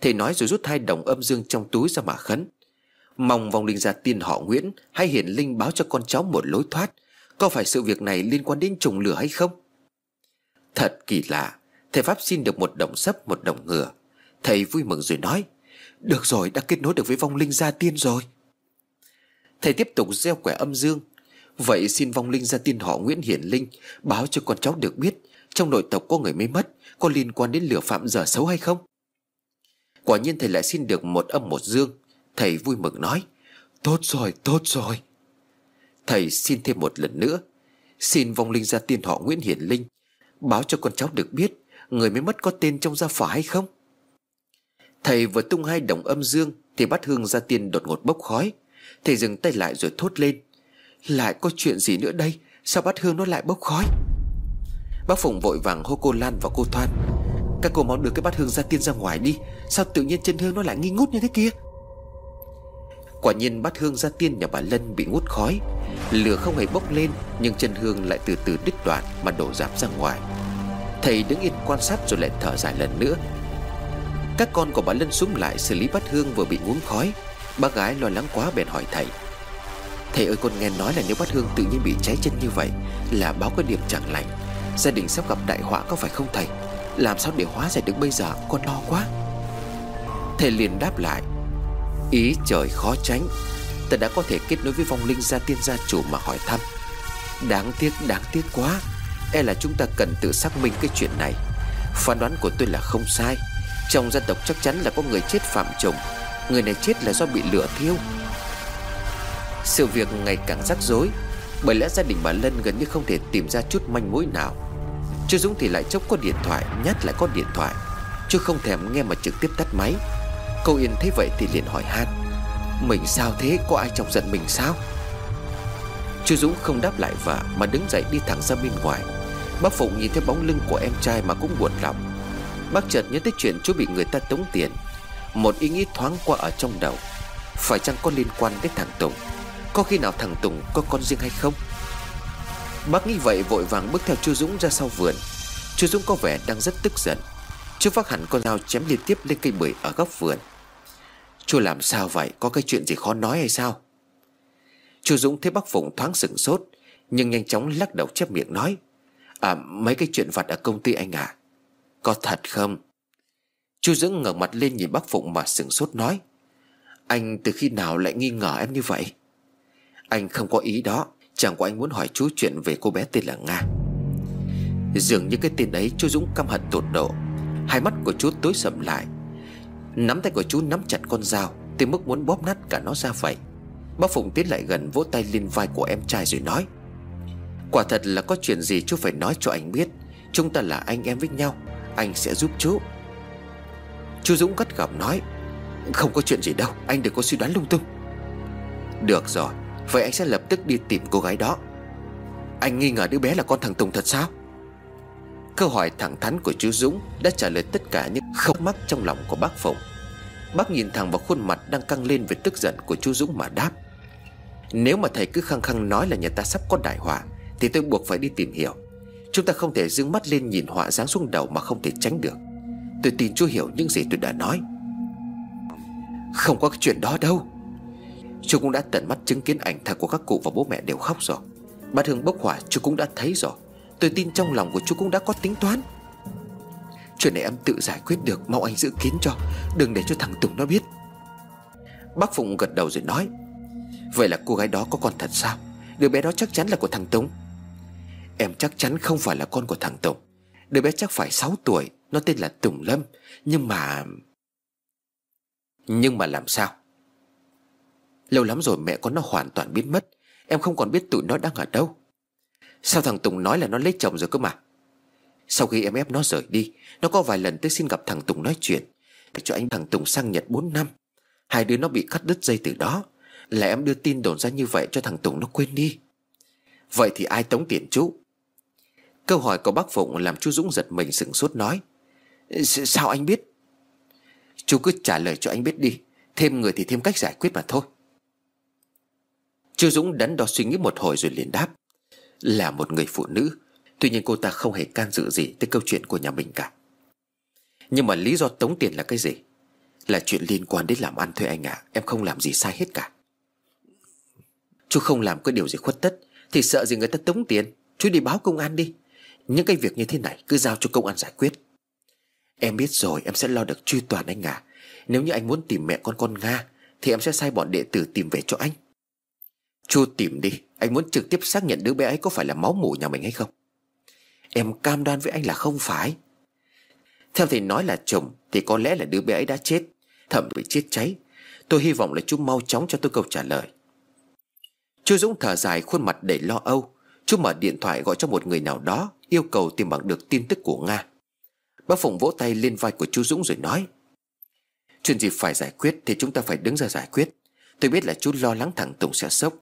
Thầy nói rồi rút hai đồng âm dương trong túi ra mà khấn. Mong vong linh gia tiên họ Nguyễn Hay hiển linh báo cho con cháu một lối thoát. Có phải sự việc này liên quan đến trùng lửa hay không? Thật kỳ lạ. Thầy Pháp xin được một đồng sấp, một đồng ngựa. Thầy vui mừng rồi nói, Được rồi, đã kết nối được với vong linh gia tiên rồi. Thầy tiếp tục gieo quẻ âm dương. Vậy xin vong linh gia tiên họ Nguyễn Hiển Linh, Báo cho con cháu được biết Trong nội tộc có người mới mất, Có liên quan đến lửa phạm giờ xấu hay không? Quả nhiên thầy lại xin được một âm một dương. Thầy vui mừng nói, Tốt rồi tốt rồi. Thầy xin thêm một lần nữa, Xin vong linh gia tiên họ Nguyễn Hiển Linh, Báo cho con cháu được biết Người mới mất có tên trong gia phả hay không? Thầy vừa tung hai đồng âm dương Thì bát hương gia tiên đột ngột bốc khói. Thầy dừng tay lại rồi thốt lên lại có chuyện gì nữa đây? Sao bát hương nó lại bốc khói? Bác Phụng vội vàng hô cô Lan và cô Thoan. Các cô mau đưa cái bát hương ra tiên ra ngoài đi. Sao tự nhiên chân hương nó lại nghi ngút như thế kia? Quả nhiên bát hương gia tiên nhà bà Lân bị ngút khói. Lửa không hề bốc lên, Nhưng chân hương lại từ từ đứt đoạn Mà đổ giảm ra ngoài. Thầy đứng yên quan sát rồi lại thở dài lần nữa. Các con của bà Lân xuống lại xử lý bát hương vừa bị ngún khói. Bác gái lo lắng quá bèn hỏi thầy. Thầy ơi, con nghe nói là nếu bát hương tự nhiên bị cháy chân như vậy, Là báo có điểm chẳng lành. Gia đình sắp gặp đại họa có phải không thầy? Làm sao để hóa giải được bây giờ? Con lo quá. Thầy liền đáp lại, Ý trời khó tránh. Ta đã có thể kết nối với vong linh gia tiên gia chủ mà hỏi thăm. Đáng tiếc đáng tiếc quá. E là chúng ta cần tự xác minh cái chuyện này. Phán đoán của tôi là không sai. Trong dân tộc chắc chắn là có người chết phạm trùng Người này chết là do bị lửa thiêu. Sự việc ngày càng rắc rối. Bởi lẽ gia đình bà Lân gần như không thể tìm ra chút manh mối nào. Chú Dũng thì lại chốc có điện thoại, Nhát lại có điện thoại Chú không thèm nghe mà trực tiếp tắt máy. Cô Yên thấy vậy thì liền hỏi han, Mình sao thế? Có ai chọc giận mình sao? Chú Dũng không đáp lại vợ Mà đứng dậy đi thẳng ra bên ngoài. Bác Phụng nhìn thấy bóng lưng của em trai mà cũng buồn lòng. Bác chợt nhớ tới chuyện chú bị người ta tống tiền. Một ý nghĩ thoáng qua ở trong đầu. Phải chăng có liên quan đến thằng Tùng? Có khi nào thằng Tùng có con riêng hay không? Bác nghĩ vậy vội vàng bước theo chú Dũng ra sau vườn. Chú Dũng có vẻ đang rất tức giận. Chú phát hẳn con dao chém liên tiếp lên cây bưởi ở góc vườn. Chú làm sao vậy? Có cái chuyện gì khó nói hay sao? Chú Dũng thấy bác Phụng thoáng sửng sốt, Nhưng nhanh chóng lắc đầu chép miệng nói À mấy cái chuyện vặt ở công ty anh à Có thật không? Chú Dũng ngẩng mặt lên nhìn bác Phụng mà sửng sốt nói, Anh từ khi nào lại nghi ngờ em như vậy? Anh không có ý đó. Chẳng có anh muốn hỏi chú chuyện về cô bé tên là Nga. Dường như cái tên ấy chú Dũng căm hận tột độ. Hai mắt của chú tối sầm lại. Nắm tay của chú nắm chặt con dao, Tới mức muốn bóp nát cả nó ra vậy. Bác Phụng tiến lại gần vỗ tay lên vai của em trai rồi nói, Quả thật là có chuyện gì chú phải nói cho anh biết. Chúng ta là anh em với nhau. Anh sẽ giúp chú. Chú Dũng gắt gỏng nói, Không có chuyện gì đâu. Anh đừng có suy đoán lung tung. Được rồi. Vậy anh sẽ lập tức đi tìm cô gái đó. Anh nghi ngờ đứa bé là con thằng Tùng thật sao? Câu hỏi thẳng thắn của chú Dũng Đã trả lời tất cả những khóc mắc trong lòng của bác Phụng. Bác nhìn thẳng vào khuôn mặt đang căng lên Về tức giận của chú Dũng mà đáp, Nếu mà thầy cứ khăng khăng nói là nhà ta sắp có đại họa, Thì tôi buộc phải đi tìm hiểu. Chúng ta không thể dương mắt lên nhìn họa giáng xuống đầu Mà không thể tránh được. Tôi tin chú hiểu những gì tôi đã nói. Không có cái chuyện đó đâu. Chú cũng đã tận mắt chứng kiến ảnh thật của các cụ và bố mẹ đều khóc rồi. Bát Hương bốc hỏa, chú cũng đã thấy rồi. Tôi tin trong lòng của chú cũng đã có tính toán. Chuyện này em tự giải quyết được Mau anh giữ kín cho. Đừng để cho thằng Tùng nó biết. Bác Phụng gật đầu rồi nói, Vậy là cô gái đó có con thật sao? Đứa bé đó chắc chắn là của thằng Tùng. Em chắc chắn không phải là con của thằng Tùng. Đứa bé chắc phải 6 tuổi, Nó tên là Tùng Lâm. Nhưng mà Nhưng mà làm sao? Lâu lắm rồi mẹ con nó hoàn toàn biến mất. Em không còn biết tụi nó đang ở đâu. Sao thằng Tùng nói là nó lấy chồng rồi cơ mà? Sau khi em ép nó rời đi, Nó có vài lần tới xin gặp thằng Tùng nói chuyện. Để cho anh thằng Tùng sang Nhật 4 năm. Hai đứa nó bị cắt đứt dây từ đó. Là em đưa tin đồn ra như vậy cho thằng Tùng nó quên đi. Vậy thì ai tống tiền chú? Câu hỏi của bác Phụng làm chú Dũng giật mình sửng sốt nói Sao anh biết? Chú cứ trả lời cho anh biết đi. Thêm người thì thêm cách giải quyết mà thôi. Chu Dũng đắn đo suy nghĩ một hồi rồi liền đáp. Là một người phụ nữ, Tuy nhiên cô ta không hề can dự gì Tới câu chuyện của nhà mình cả. Nhưng mà lý do tống tiền là cái gì? Là chuyện liên quan đến làm ăn thôi anh ạ à. Em không làm gì sai hết cả. Chú không làm cái điều gì khuất tất, Thì sợ gì người ta tống tiền? Chú đi báo công an đi. Những cái việc như thế này cứ giao cho công an giải quyết. Em biết rồi, em sẽ lo được truy toàn anh à Nếu như anh muốn tìm mẹ con con Nga, Thì em sẽ sai bọn đệ tử tìm về cho anh chu tìm đi, Anh muốn trực tiếp xác nhận đứa bé ấy có phải là máu mủ nhà mình hay không? Em cam đoan với anh là không phải. Theo thầy nói là chồng Thì có lẽ là đứa bé ấy đã chết, Thậm bị chết cháy. Tôi hy vọng là chú mau chóng cho tôi câu trả lời. Chú Dũng thở dài khuôn mặt đầy lo âu. Chú mở điện thoại gọi cho một người nào đó, Yêu cầu tìm bằng được tin tức của Nga. Bác Phụng vỗ tay lên vai của chú Dũng rồi nói, Chuyện gì phải giải quyết Thì chúng ta phải đứng ra giải quyết. Tôi biết là chú lo lắng thằng Tùng sẽ sốc.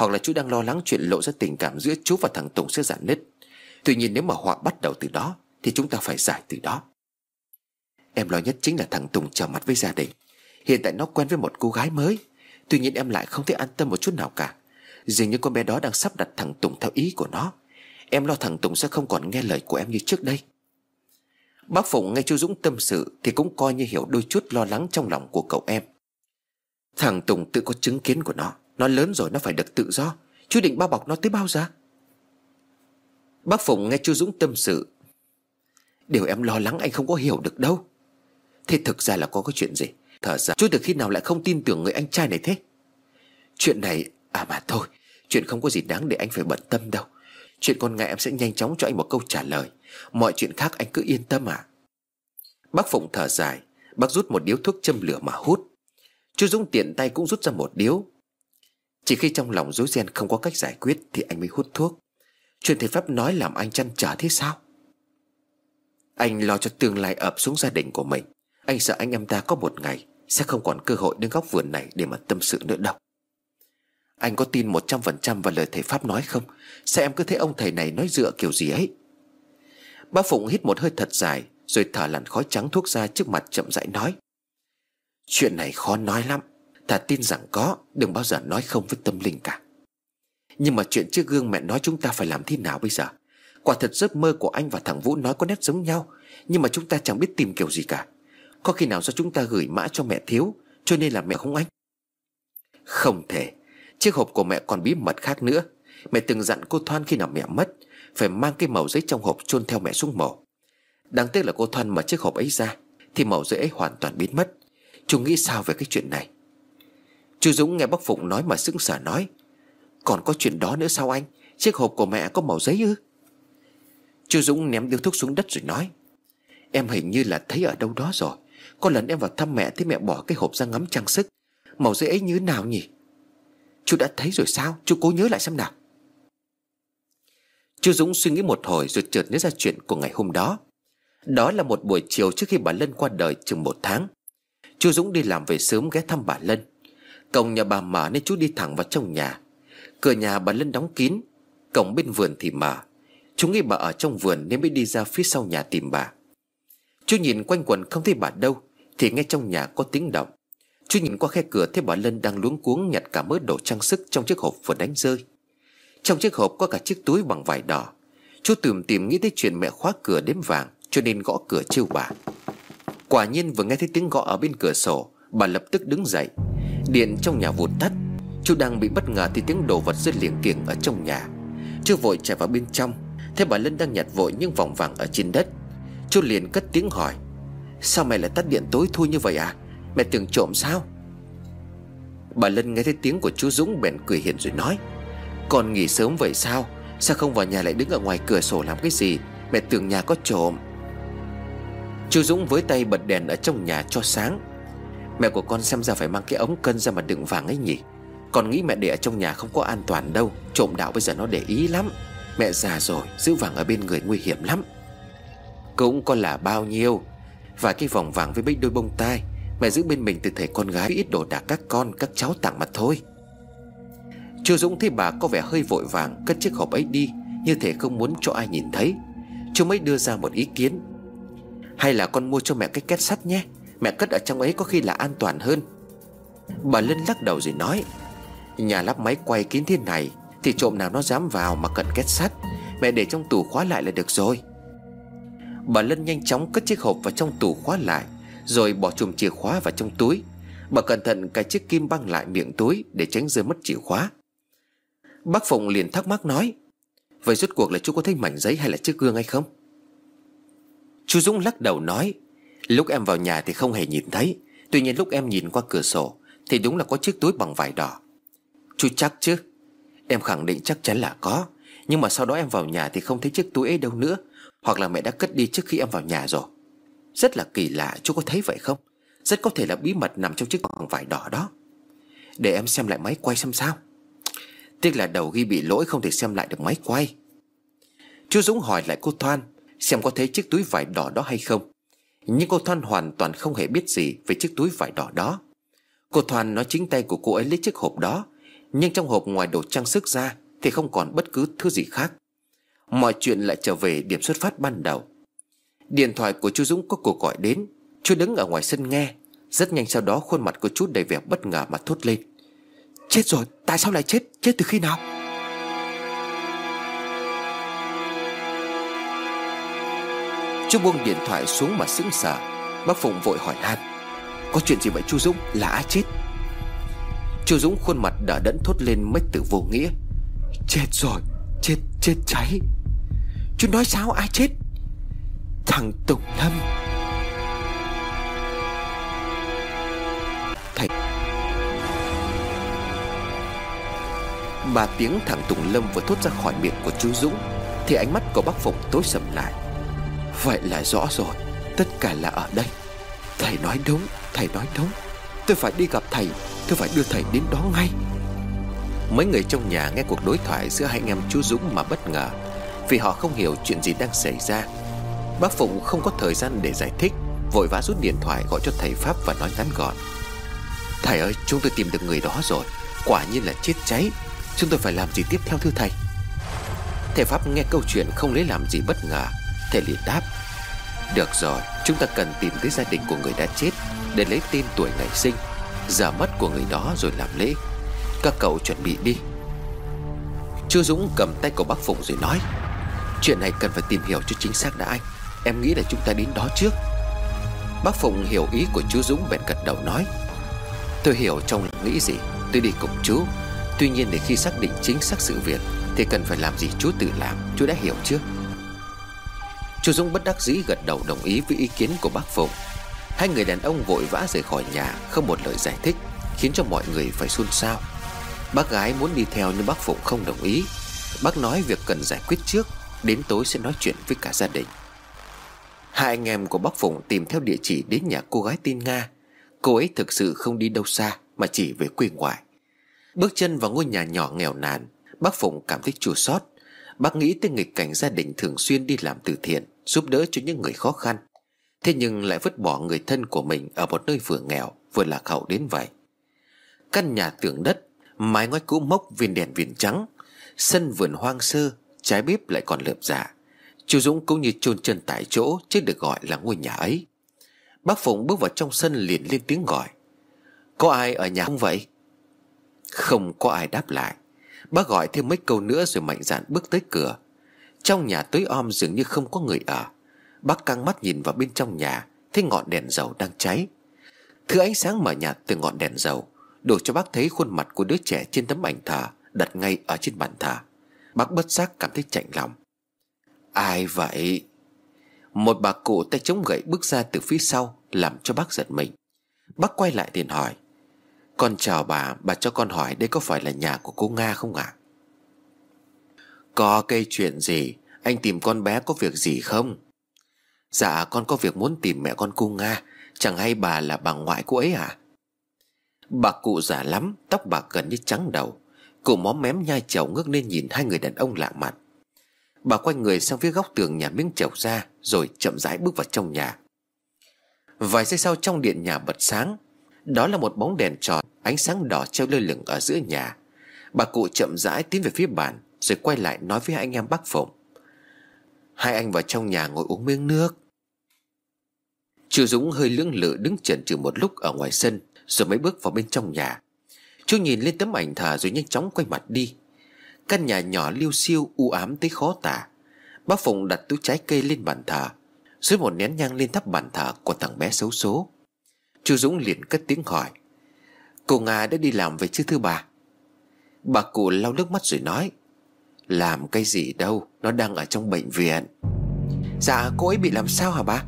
Hoặc là chú đang lo lắng chuyện lộ ra tình cảm giữa chú và thằng Tùng sẽ giãn nứt. Tuy nhiên nếu mà họa bắt đầu từ đó, Thì chúng ta phải giải từ đó. Em lo nhất chính là thằng Tùng trở mặt với gia đình. Hiện tại nó quen với một cô gái mới. Tuy nhiên em lại không thể an tâm một chút nào cả. Dường như con bé đó đang sắp đặt thằng Tùng theo ý của nó. Em lo thằng Tùng sẽ không còn nghe lời của em như trước đây. Bác Phụng nghe chú Dũng tâm sự Thì cũng coi như hiểu đôi chút lo lắng trong lòng của cậu em. Thằng Tùng tự có chứng kiến của nó. Nó lớn rồi, nó phải được tự do. Chú định bao bọc nó tới bao giờ? Bác Phụng nghe chú Dũng tâm sự. Điều em lo lắng anh không có hiểu được đâu. Thế thực ra là có cái chuyện gì? Thở ra, chú từ khi nào lại không tin tưởng người anh trai này thế? Chuyện này À mà thôi, Chuyện không có gì đáng để anh phải bận tâm đâu. Chuyện con ngại em sẽ nhanh chóng cho anh một câu trả lời. Mọi chuyện khác anh cứ yên tâm à Bác Phụng thở dài, Bác rút một điếu thuốc châm lửa mà hút. Chú Dũng tiện tay cũng rút ra một điếu. Chỉ khi trong lòng rối ren không có cách giải quyết Thì anh mới hút thuốc. Chuyện thầy Pháp nói làm anh chăn trở thế sao? Anh lo cho tương lai ập xuống gia đình của mình. Anh sợ anh em ta có một ngày Sẽ không còn cơ hội đến góc vườn này Để mà tâm sự nữa đâu. Anh có tin 100% vào lời thầy Pháp nói không? Sao em cứ thấy ông thầy này nói dựa kiểu gì ấy? Bác Phụng hít một hơi thật dài, Rồi thở làn khói trắng thuốc ra trước mặt chậm rãi nói. Chuyện này khó nói lắm. Ta tin rằng có, Đừng bao giờ nói không với tâm linh cả. Nhưng mà chuyện trước gương mẹ nói chúng ta phải làm thế nào bây giờ? Quả thật giấc mơ của anh và thằng Vũ nói có nét giống nhau, Nhưng mà chúng ta chẳng biết tìm kiểu gì cả. Có khi nào do chúng ta gửi mã cho mẹ thiếu, Cho nên là mẹ không anh? Không thể. Chiếc hộp của mẹ còn bí mật khác nữa. Mẹ từng dặn cô Thoan khi nào mẹ mất, Phải mang cái màu giấy trong hộp chôn theo mẹ xuống mộ. Đáng tiếc là cô Thoan mở chiếc hộp ấy ra, Thì màu giấy ấy hoàn toàn biến mất. Chú nghĩ sao về cái chuyện này? Chú Dũng nghe bác Phụng nói mà sững sờ nói, Còn có chuyện đó nữa sao anh? Chiếc hộp của mẹ có màu giấy ư? Chú Dũng ném điếu thuốc xuống đất rồi nói, Em hình như là thấy ở đâu đó rồi. Có lần em vào thăm mẹ Thấy mẹ bỏ cái hộp ra ngắm trang sức. Màu giấy ấy như thế nào nhỉ? Chú đã thấy rồi sao? Chú cố nhớ lại xem nào. Chú Dũng suy nghĩ một hồi rồi chợt nhớ ra chuyện của ngày hôm đó. Đó là một buổi chiều trước khi bà Lân qua đời chừng một tháng. Chú Dũng đi làm về sớm ghé thăm bà Lân. Cổng nhà bà mở nên chú đi thẳng vào trong nhà. Cửa nhà bà Lân đóng kín, Cổng bên vườn thì mở. Chú nghĩ bà ở trong vườn nên mới đi ra phía sau nhà tìm bà. Chú nhìn quanh quần không thấy bà đâu, Thì nghe trong nhà có tiếng động. Chú nhìn qua khe cửa thấy bà Lân đang luống cuống nhặt cả mớ đồ trang sức trong chiếc hộp vừa đánh rơi. Trong chiếc hộp có cả chiếc túi bằng vải đỏ. Chú tìm tìm nghĩ tới chuyện mẹ khóa cửa đếm vàng, Cho nên gõ cửa trêu bà. Quả nhiên vừa nghe thấy tiếng gõ ở bên cửa sổ, Bà lập tức đứng dậy. Điện trong nhà vụt tắt. Chú đang bị bất ngờ thì tiếng đồ vật rơi liền kiềng ở trong nhà. Chú vội chạy vào bên trong. Thấy bà Lân đang nhặt vội những vòng vàng ở trên đất. Chú liền cất tiếng hỏi, Sao mẹ lại tắt điện tối thui như vậy à? Mẹ tưởng trộm sao? Bà Lân nghe thấy tiếng của chú Dũng bèn cười hiền rồi nói, Con nghỉ sớm vậy sao? Sao không vào nhà lại đứng ở ngoài cửa sổ làm cái gì? Mẹ tưởng nhà có trộm. Chú Dũng với tay bật đèn ở trong nhà cho sáng. Mẹ của con xem ra phải mang cái ống cân ra mà đựng vàng ấy nhỉ? Con nghĩ mẹ để ở trong nhà không có an toàn đâu. Trộm đạo bây giờ nó để ý lắm. Mẹ già rồi, giữ vàng ở bên người nguy hiểm lắm. Cũng có là bao nhiêu. Và cái vòng vàng với mấy đôi bông tai, Mẹ giữ bên mình từ thể con gái, ít đồ đạc các con, các cháu tặng mà thôi. Chú Dũng thấy bà có vẻ hơi vội vàng, Cất chiếc hộp ấy đi, Như thể không muốn cho ai nhìn thấy. Chú mới đưa ra một ý kiến. Hay là con mua cho mẹ cái két sắt nhé? Mẹ cất ở trong ấy có khi là an toàn hơn. Bà Lân lắc đầu rồi nói, Nhà lắp máy quay kín thế này Thì trộm nào nó dám vào mà cần két sắt. Mẹ để trong tủ khóa lại là được rồi. Bà Lân nhanh chóng cất chiếc hộp vào trong tủ khóa lại, Rồi bỏ chùm chìa khóa vào trong túi. Bà cẩn thận cài chiếc kim băng lại miệng túi Để tránh rơi mất chìa khóa. Bác Phụng liền thắc mắc nói, Vậy rốt cuộc là chú có thấy mảnh giấy hay là chiếc gương hay không? Chú Dũng lắc đầu nói Lúc em vào nhà thì không hề nhìn thấy. Tuy nhiên lúc em nhìn qua cửa sổ Thì đúng là có chiếc túi bằng vải đỏ. Chú chắc chứ? Em khẳng định chắc chắn là có. Nhưng mà sau đó em vào nhà thì không thấy chiếc túi ấy đâu nữa. Hoặc là mẹ đã cất đi trước khi em vào nhà rồi. Rất là kỳ lạ, chú có thấy vậy không? Rất có thể là bí mật nằm trong chiếc bằng vải đỏ đó. Để em xem lại máy quay xem sao. Tiếc là đầu ghi bị lỗi không thể xem lại được máy quay. Chú Dũng hỏi lại cô Thoan Xem có thấy chiếc túi vải đỏ đó hay không. Nhưng cô Thoan hoàn toàn không hề biết gì Về chiếc túi vải đỏ đó. Cô Thoan nói chính tay của cô ấy lấy chiếc hộp đó, Nhưng trong hộp ngoài đồ trang sức ra Thì không còn bất cứ thứ gì khác. Mọi chuyện lại trở về điểm xuất phát ban đầu. Điện thoại của chú Dũng có cuộc gọi đến. Chú đứng ở ngoài sân nghe. Rất nhanh sau đó khuôn mặt của chú đầy vẻ bất ngờ mà thốt lên. Chết rồi, tại sao lại chết? Chết từ khi nào? Chú buông điện thoại xuống mà sững sờ. Bác Phụng vội hỏi han, Có chuyện gì vậy chú Dũng? Là ai chết. Chú Dũng khuôn mặt đỏ đẫn thốt lên mấy từ vô nghĩa. Chết rồi, Chết chết cháy. Chú nói sao ai chết? Thằng Tùng Lâm. Thầy Ba tiếng thằng Tùng Lâm vừa thốt ra khỏi miệng của chú Dũng, Thì ánh mắt của bác Phụng tối sầm lại. Vậy là rõ rồi. Tất cả là ở đây. Thầy nói đúng, Thầy nói đúng. Tôi phải đi gặp thầy, Tôi phải đưa thầy đến đó ngay. Mấy người trong nhà nghe cuộc đối thoại giữa hai anh em chú Dũng mà bất ngờ, Vì họ không hiểu chuyện gì đang xảy ra. Bác Phụng không có thời gian để giải thích, Vội vã rút điện thoại gọi cho thầy Pháp và nói ngắn gọn. Thầy ơi, chúng tôi tìm được người đó rồi. Quả nhiên là chết cháy. Chúng tôi phải làm gì tiếp theo thưa thầy? Thầy Pháp nghe câu chuyện không lấy làm gì bất ngờ. Thầy liền đáp, Được rồi, chúng ta cần tìm tới gia đình của người đã chết Để lấy tên tuổi ngày sinh, Giờ mất của người đó rồi làm lễ. Các cậu chuẩn bị đi. Chu Dũng cầm tay của bác Phụng rồi nói, Chuyện này cần phải tìm hiểu cho chính xác đã anh. Em nghĩ là chúng ta đến đó trước. Bác Phụng hiểu ý của chú Dũng bèn gật đầu nói, Tôi hiểu trong nghĩ gì, Tôi đi cùng chú. Tuy nhiên để khi xác định chính xác sự việc Thì cần phải làm gì chú tự làm, Chú đã hiểu chưa? Chú Dũng bất đắc dĩ gật đầu đồng ý với ý kiến của bác Phụng. Hai người đàn ông vội vã rời khỏi nhà, Không một lời giải thích, Khiến cho mọi người phải xôn xao. Bác gái muốn đi theo nhưng bác Phụng không đồng ý. Bác nói việc cần giải quyết trước, Đến tối sẽ nói chuyện với cả gia đình. Hai anh em của bác Phụng tìm theo địa chỉ đến nhà cô gái tên Nga. Cô ấy thực sự không đi đâu xa, Mà chỉ về quê ngoại. Bước chân vào ngôi nhà nhỏ nghèo nàn, Bác Phụng cảm thấy chua xót. Bác nghĩ tới nghịch cảnh gia đình thường xuyên đi làm từ thiện. Giúp đỡ cho những người khó khăn. Thế nhưng lại vứt bỏ người thân của mình Ở một nơi vừa nghèo, vừa lạc hậu đến vậy. Căn nhà tường đất, Mái ngói cũ mốc viên đèn viền trắng, Sân vườn hoang sơ, Trái bếp lại còn lợp dạ. Chú Dũng cũng như chôn chân tại chỗ Chứ được gọi là ngôi nhà ấy. Bác Phụng bước vào trong sân liền lên tiếng gọi. Có ai ở nhà không vậy? Không có ai đáp lại. Bác gọi thêm mấy câu nữa rồi mạnh dạn bước tới cửa. Trong nhà tối om dường như không có người ở. Bác căng mắt nhìn vào bên trong nhà, Thấy ngọn đèn dầu đang cháy. Thứ ánh sáng mở nhạt từ ngọn đèn dầu, Đủ cho bác thấy khuôn mặt của đứa trẻ trên tấm ảnh thờ Đặt ngay ở trên bàn thờ. Bác bất giác cảm thấy chạnh lòng. Ai vậy? Một bà cụ tay chống gậy bước ra từ phía sau, Làm cho bác giật mình. Bác quay lại liền hỏi. Con chào bà Bà cho con hỏi đây có phải là nhà của cô Nga không ạ? Có cây chuyện gì? Anh tìm con bé có việc gì không? Dạ con có việc muốn tìm mẹ con cô Nga à. Chẳng hay bà là bà ngoại cô ấy à? Bà cụ già lắm, Tóc bạc gần như trắng đầu. Cụ móm mém nhai chầu ngước lên nhìn hai người đàn ông lạ mặt. Bà quay người sang phía góc tường nhà miếng chầu ra, Rồi chậm rãi bước vào trong nhà. Vài giây sau trong điện nhà bật sáng. Đó là một bóng đèn tròn, Ánh sáng đỏ treo lơ lửng ở giữa nhà. Bà cụ chậm rãi tiến về phía bàn. Rồi quay lại nói với anh em bác Phụng. Hai anh vào trong nhà ngồi uống miếng nước. Chú Dũng hơi lưỡng lự đứng chần chừ một lúc ở ngoài sân, Rồi mới bước vào bên trong nhà. Chú nhìn lên tấm ảnh thờ rồi nhanh chóng quay mặt đi. Căn nhà nhỏ liêu siêu, u ám tới khó tả. Bác Phụng đặt túi trái cây lên bàn thờ Rồi một nén nhang lên thắp bàn thờ của thằng bé xấu số. Chú Dũng liền cất tiếng hỏi, Cô Nga đã đi làm về chứ thưa bà? Bà cụ lau nước mắt rồi nói làm cái gì đâu, Nó đang ở trong bệnh viện. Dạ cô ấy bị làm sao hả bác?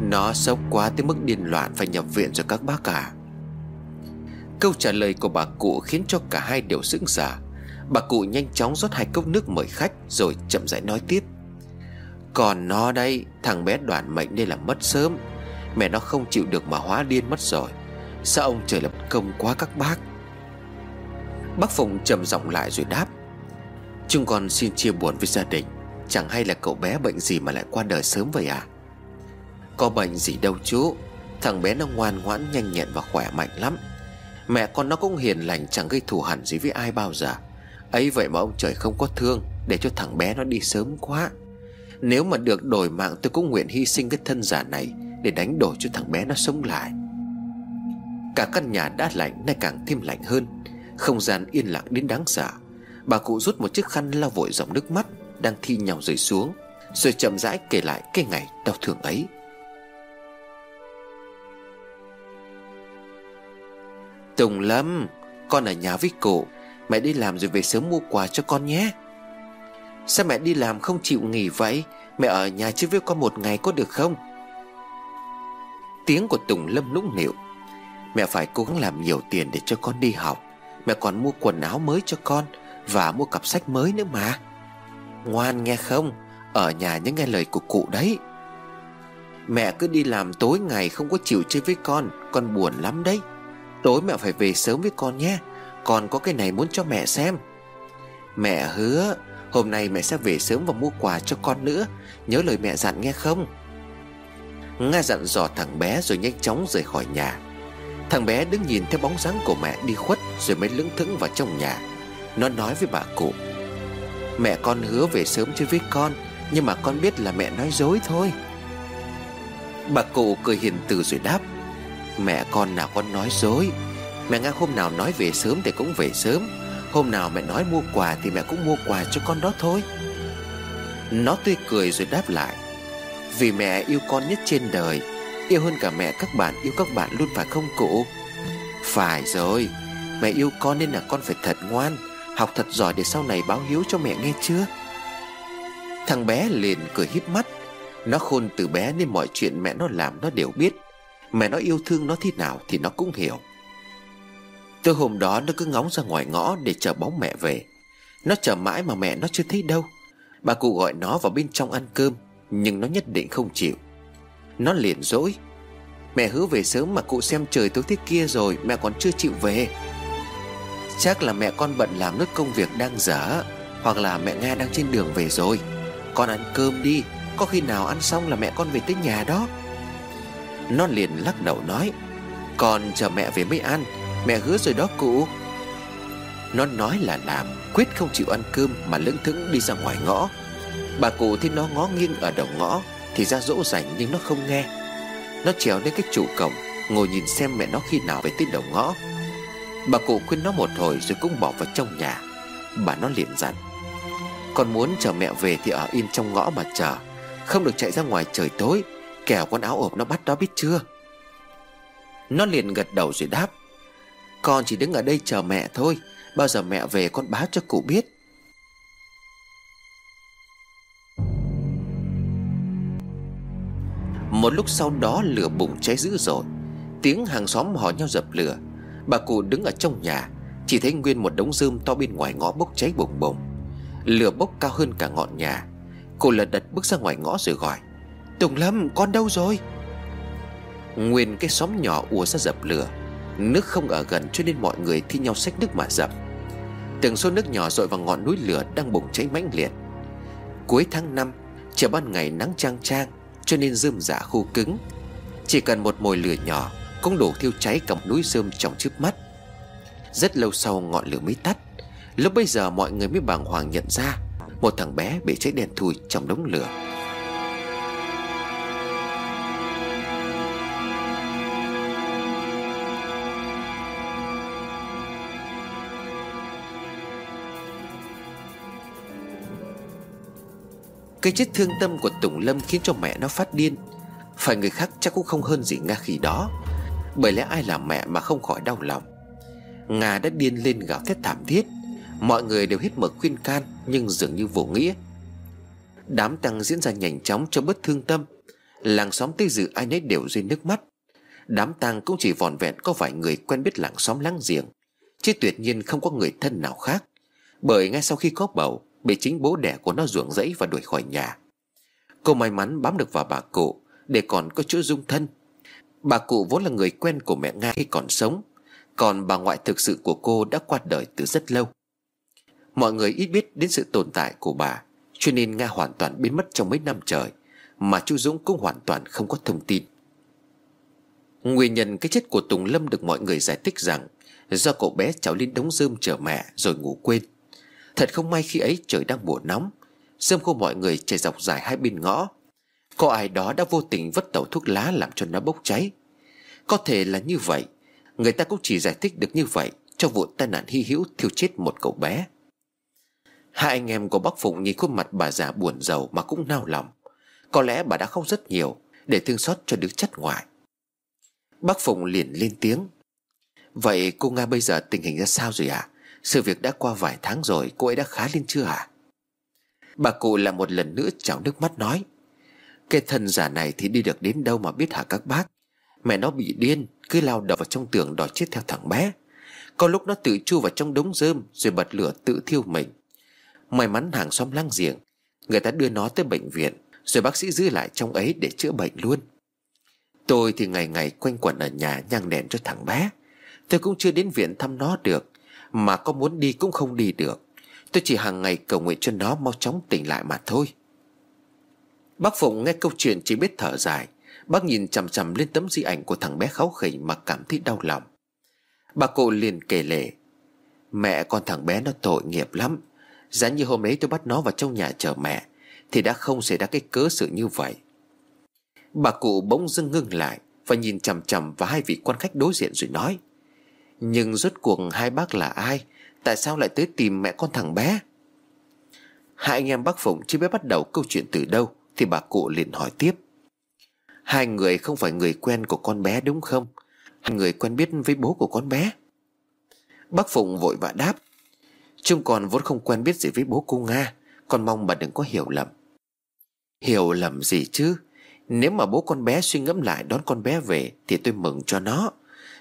Nó sốc quá tới mức điên loạn Phải nhập viện rồi các bác cả Câu trả lời của bà cụ khiến cho cả hai đều sững sờ. Bà cụ nhanh chóng rót hai cốc nước mời khách Rồi chậm rãi nói tiếp. Còn nó đây, Thằng bé đoàn mệnh đây là mất sớm. Mẹ nó không chịu được mà hóa điên mất rồi. Sao ông trời lập công quá các bác? Bác Phụng trầm giọng lại rồi đáp. Chúng con xin chia buồn với gia đình. Chẳng hay là cậu bé bệnh gì mà lại qua đời sớm vậy à? Có bệnh gì đâu chú. Thằng bé nó ngoan ngoãn, nhanh nhẹn và khỏe mạnh lắm. Mẹ con nó cũng hiền lành, chẳng gây thù hẳn gì với ai bao giờ. Ấy vậy mà ông trời không có thương, Để cho thằng bé nó đi sớm quá. Nếu mà được đổi mạng, tôi cũng nguyện hy sinh cái thân giả này, Để đánh đổi cho thằng bé nó sống lại. Cả căn nhà đã lạnh, nay càng thêm lạnh hơn. Không gian yên lặng đến đáng sợ. Bà cụ rút một chiếc khăn lau vội dòng nước mắt, Đang thi nhau rơi xuống, Rồi chậm rãi kể lại cái ngày đau thương ấy. Tùng Lâm, Con ở nhà với cụ Mẹ đi làm rồi về sớm mua quà cho con nhé. Sao mẹ đi làm không chịu nghỉ vậy? Mẹ ở nhà chơi với con một ngày có được không? Tiếng của Tùng Lâm nũng nịu. Mẹ phải cố gắng làm nhiều tiền để cho con đi học. Mẹ còn mua quần áo mới cho con. Và mua cặp sách mới nữa mà. Ngoan nghe không? Ở nhà nhớ nghe lời của cụ đấy. Mẹ cứ đi làm tối ngày không có chịu chơi với con Con buồn lắm đấy. Tối mẹ phải về sớm với con nhé. Con có cái này muốn cho mẹ xem. Mẹ hứa, Hôm nay mẹ sẽ về sớm và mua quà cho con nữa. Nhớ lời mẹ dặn nghe không? Nga dặn dò thằng bé rồi nhanh chóng rời khỏi nhà. Thằng bé đứng nhìn theo bóng dáng của mẹ đi khuất Rồi mới lững thững vào trong nhà. Nó nói với bà cụ, Mẹ con hứa về sớm chơi với con, Nhưng mà con biết là mẹ nói dối thôi. Bà cụ cười hiền từ rồi đáp, Mẹ con nào con nói dối, Mẹ ngang hôm nào nói về sớm thì cũng về sớm, Hôm nào mẹ nói mua quà thì mẹ cũng mua quà cho con đó thôi. Nó tươi cười rồi đáp lại, Vì mẹ yêu con nhất trên đời, Yêu hơn cả mẹ các bạn, yêu các bạn luôn phải không cụ? Phải rồi, Mẹ yêu con nên là con phải thật ngoan Học thật giỏi để sau này báo hiếu cho mẹ nghe chưa? Thằng bé liền cười híp mắt. Nó khôn từ bé nên mọi chuyện mẹ nó làm nó đều biết. Mẹ nó yêu thương nó thế nào thì nó cũng hiểu. Từ hôm đó nó cứ ngóng ra ngoài ngõ để chờ bóng mẹ về. Nó chờ mãi mà mẹ nó chưa thấy đâu. Bà cụ gọi nó vào bên trong ăn cơm, Nhưng nó nhất định không chịu. Nó liền dỗi. Mẹ hứa về sớm mà cụ xem trời tối thế kia rồi, Mẹ còn chưa chịu về. Chắc là mẹ con bận làm nốt công việc đang dở, Hoặc là mẹ Nga đang trên đường về rồi. Con ăn cơm đi, Có khi nào ăn xong là mẹ con về tới nhà đó? Nó liền lắc đầu nói, Con chờ mẹ về mới ăn, Mẹ hứa rồi đó cụ. Nó nói là làm, Quyết không chịu ăn cơm Mà lững thững đi ra ngoài ngõ. Bà cụ thấy nó ngó nghiêng ở đầu ngõ Thì ra dỗ dành nhưng nó không nghe. Nó trèo lên cái trụ cổng, Ngồi nhìn xem mẹ nó khi nào về tới đầu ngõ. Bà cụ khuyên nó một hồi rồi cũng bỏ vào trong nhà. Bà nó liền dặn, Con muốn chờ mẹ về thì ở im trong ngõ mà chờ. Không được chạy ra ngoài trời tối, Kẻo con áo ộp nó bắt đó biết chưa? Nó liền gật đầu rồi đáp, Con chỉ đứng ở đây chờ mẹ thôi, Bao giờ mẹ về con báo cho cụ biết. Một lúc sau đó lửa bùng cháy dữ dội, Tiếng hàng xóm hò nhau dập lửa. Bà cụ đứng ở trong nhà, Chỉ thấy nguyên một đống rơm to bên ngoài ngõ bốc cháy bùng bùng Lửa bốc cao hơn cả ngọn nhà. Cô lật đật bước ra ngoài ngõ rồi gọi, Tùng Lâm, con đâu rồi? Nguyên cái xóm nhỏ ùa ra dập lửa. Nước không ở gần cho nên mọi người thi nhau xách nước mà dập. Từng số nước nhỏ dội vào ngọn núi lửa đang bùng cháy mãnh liệt. Cuối tháng 5 Trời ban ngày nắng trang trang Cho nên rơm rạ khô cứng. Chỉ cần một mồi lửa nhỏ cũng đổ thiêu cháy cả một núi rơm trong trước mắt. Rất lâu sau ngọn lửa mới tắt. Lúc bây giờ mọi người mới bàng hoàng nhận ra, Một thằng bé bị cháy đen thui trong đống lửa. Cái chết thương tâm của Tùng Lâm khiến cho mẹ nó phát điên. Phải người khác chắc cũng không hơn gì Nga khi đó. Bởi lẽ ai là mẹ mà không khỏi đau lòng? Nga đã điên lên gào thét thảm thiết. Mọi người đều hết mực khuyên can, Nhưng dường như vô nghĩa. Đám tang diễn ra nhanh chóng cho bớt thương tâm. Làng xóm tây dự ai nấy đều rơi nước mắt. Đám tang cũng chỉ vòn vẹn có vài người quen biết làng xóm láng giềng. Chứ tuyệt nhiên không có người thân nào khác. Bởi ngay sau khi có bầu, Bị chính bố đẻ của nó ruộng rẫy và đuổi khỏi nhà. Cô may mắn bám được vào bà cụ, Để còn có chỗ dung thân. Bà cụ vốn là người quen của mẹ Nga khi còn sống. Còn bà ngoại thực sự của cô đã qua đời từ rất lâu. Mọi người ít biết đến sự tồn tại của bà, Cho nên Nga hoàn toàn biến mất trong mấy năm trời, Mà chú Dũng cũng hoàn toàn không có thông tin. Nguyên nhân cái chết của Tùng Lâm được mọi người giải thích rằng Do cậu bé cháu lên đống rơm chờ mẹ rồi ngủ quên. Thật không may khi ấy trời đang mùa nóng Rơm của mọi người chảy dọc dài hai bên ngõ có ai đó đã vô tình vứt tẩu thuốc lá làm cho nó bốc cháy? Có thể là như vậy. Người ta cũng chỉ giải thích được như vậy Cho vụ tai nạn hy hữu thiêu chết một cậu bé. Hai anh em của bác Phụng nhìn khuôn mặt bà già buồn giàu mà cũng nao lòng. Có lẽ bà đã khóc rất nhiều Để thương xót cho đứa chất ngoại. Bác Phụng liền lên tiếng. Vậy cô Nga bây giờ tình hình ra sao rồi ạ? À? Sự việc đã qua vài tháng rồi, Cô ấy đã khá lên chưa à Bà cụ là một lần nữa trào nước mắt nói. Cái thân giả này thì đi được đến đâu mà biết hả các bác? Mẹ nó bị điên, Cứ lao đầu vào trong tường đòi chết theo thằng bé. Có lúc nó tự chui vào trong đống rơm Rồi bật lửa tự thiêu mình. May mắn hàng xóm láng giềng, Người ta đưa nó tới bệnh viện, Rồi bác sĩ giữ lại trong ấy để chữa bệnh luôn. Tôi thì ngày ngày quanh quẩn ở nhà nhang đèn cho thằng bé. Tôi cũng chưa đến viện thăm nó được, Mà có muốn đi cũng không đi được. Tôi chỉ hàng ngày cầu nguyện cho nó mau chóng tỉnh lại mà thôi. Bác Phụng nghe câu chuyện chỉ biết thở dài. Bác nhìn chằm chằm lên tấm di ảnh của thằng bé kháu khỉnh mà cảm thấy đau lòng. Bà cụ liền kể lể, Mẹ con thằng bé nó tội nghiệp lắm. Giá như hôm ấy tôi bắt nó vào trong nhà chờ mẹ, Thì đã không xảy ra cái cớ sự như vậy. Bà cụ bỗng dưng ngưng lại Và nhìn chằm chằm vào hai vị quan khách đối diện rồi nói, Nhưng rốt cuộc hai bác là ai? Tại sao lại tới tìm mẹ con thằng bé? Hai anh em bác Phụng chưa biết bắt đầu câu chuyện từ đâu thì bà cụ liền hỏi tiếp. Hai người không phải người quen của con bé đúng không? Hai người quen biết với bố của con bé. Bác Phụng vội vã đáp. Chúng con vốn không quen biết gì với bố cô Nga, Con mong bà đừng có hiểu lầm. Hiểu lầm gì chứ? Nếu mà bố con bé suy ngẫm lại đón con bé về Thì tôi mừng cho nó.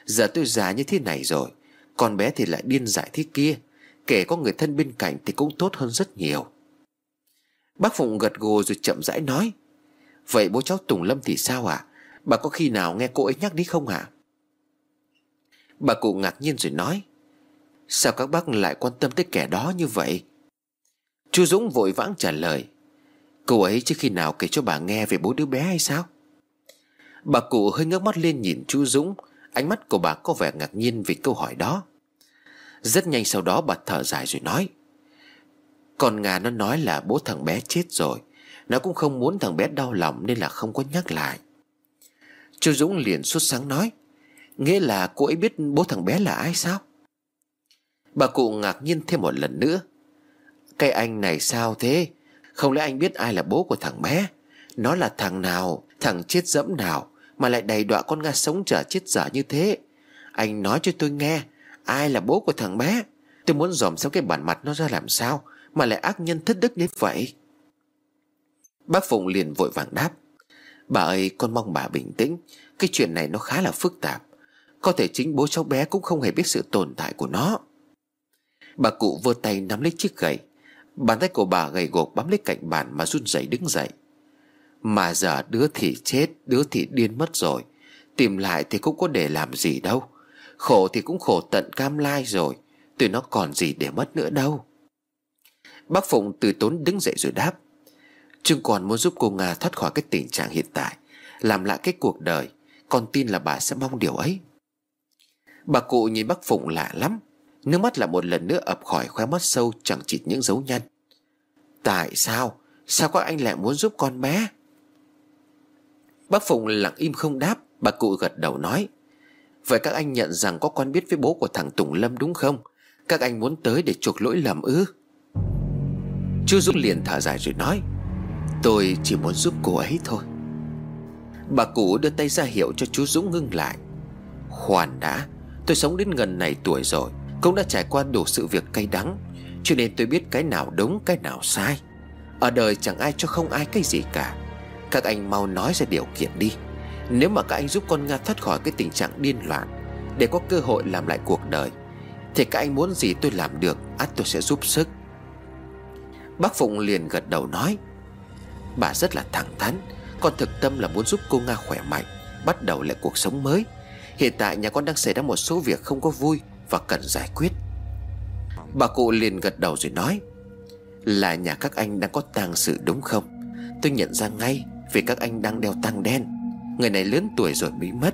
Giờ tôi già như thế này rồi, Con bé thì lại điên dại thế kia. Kể có người thân bên cạnh thì cũng tốt hơn rất nhiều. Bác Phụng gật gù rồi chậm rãi nói, Vậy bố cháu Tùng Lâm thì sao ạ à? Bà có khi nào nghe cô ấy nhắc đi không ạ à? Bà cụ ngạc nhiên rồi nói, Sao các bác lại quan tâm tới kẻ đó như vậy Chú Dũng vội vãng trả lời, Cô ấy trước khi nào kể cho bà nghe về bố đứa bé hay sao Bà cụ hơi ngước mắt lên nhìn chú Dũng, Ánh mắt của bà có vẻ ngạc nhiên vì câu hỏi đó Rất nhanh sau đó bà thở dài rồi nói còn Ngà nó nói là bố thằng bé chết rồi. Nó cũng không muốn thằng bé đau lòng nên là không có nhắc lại. Chú Dũng liền suốt sáng nói, Nghĩa là cô ấy biết bố thằng bé là ai sao? Bà cụ ngạc nhiên thêm một lần nữa, Cái anh này sao thế? Không lẽ anh biết ai là bố của thằng bé? Nó là thằng nào, Thằng chết dẫm nào Mà lại đầy đọa con Nga sống trở chết dở như thế? Anh nói cho tôi nghe, Ai là bố của thằng bé? Tôi muốn dòm xem cái bản mặt nó ra làm sao mà lại ác nhân thất đức đến vậy? Bác Phụng liền vội vàng đáp, Bà ơi, con mong bà bình tĩnh. Cái chuyện này nó khá là phức tạp. Có thể chính bố cháu bé cũng không hề biết sự tồn tại của nó. Bà cụ vơ tay nắm lấy chiếc gậy. Bàn tay của bà gầy gộc bám lấy cạnh bàn mà run rẩy đứng dậy. Mà giờ đứa thì chết, Đứa thì điên mất rồi. Tìm lại thì cũng có để làm gì đâu. Khổ thì cũng khổ tận cam lai rồi. Tụi nó còn gì để mất nữa đâu. Bác Phụng từ tốn đứng dậy rồi đáp. Trương còn muốn giúp cô Nga thoát khỏi cái tình trạng hiện tại, Làm lại cái cuộc đời, Con tin là bà sẽ mong điều ấy. Bà cụ nhìn bác Phụng lạ lắm, Nước mắt là một lần nữa ập khỏi khóe mắt sâu Chẳng chịt những dấu nhân Tại sao? Sao các anh lại muốn giúp con bé? Bác Phụng lặng im không đáp, Bà cụ gật đầu nói. Vậy các anh nhận rằng có con biết với bố của thằng Tùng Lâm đúng không? Các anh muốn tới để chuộc lỗi lầm ư? Chú Dũng liền thở dài rồi nói, Tôi chỉ muốn giúp cô ấy thôi. Bà cụ đưa tay ra hiệu cho chú Dũng ngưng lại. Khoan đã, Tôi sống đến gần này tuổi rồi, cũng đã trải qua đủ sự việc cay đắng, Cho nên tôi biết cái nào đúng, cái nào sai. Ở đời chẳng ai cho không ai cái gì cả. Các anh mau nói ra điều kiện đi. Nếu mà các anh giúp con Nga thoát khỏi cái tình trạng điên loạn, Để có cơ hội làm lại cuộc đời, Thì các anh muốn gì tôi làm được, ắt tôi sẽ giúp sức. Bác Phụng liền gật đầu nói, Bà rất là thẳng thắn, Con thực tâm là muốn giúp cô Nga khỏe mạnh, Bắt đầu lại cuộc sống mới. Hiện tại nhà con đang xảy ra một số việc không có vui Và cần giải quyết. Bà cụ liền gật đầu rồi nói, Là nhà các anh đang có tang sự đúng không? Tôi nhận ra ngay Vì các anh đang đeo tang đen. Người này lớn tuổi rồi mới mất.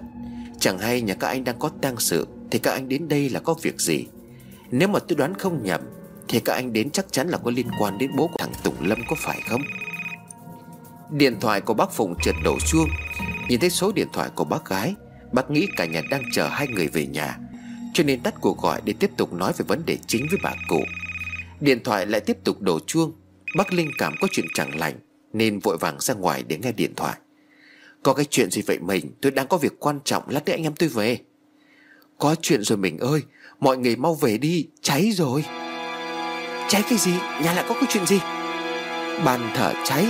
Chẳng hay nhà các anh đang có tang sự Thì các anh đến đây là có việc gì? Nếu mà tôi đoán không nhầm thì các anh đến chắc chắn là có liên quan đến bố của thằng Tùng Lâm có phải không? Điện thoại của bác Phụng trượt đổ chuông Nhìn thấy số điện thoại của bác gái, Bác nghĩ cả nhà đang chờ hai người về nhà. Cho nên tắt cuộc gọi để tiếp tục nói về vấn đề chính với bà cụ. Điện thoại lại tiếp tục đổ chuông. Bác Linh cảm có chuyện chẳng lành, Nên vội vàng ra ngoài để nghe điện thoại. Có cái chuyện gì vậy mình? Tôi đang có việc quan trọng, Lát nữa anh em tôi về. Có chuyện rồi mình ơi, Mọi người mau về đi, Cháy rồi. Cháy cái gì? Nhà lại có cái chuyện gì? Bàn thờ cháy.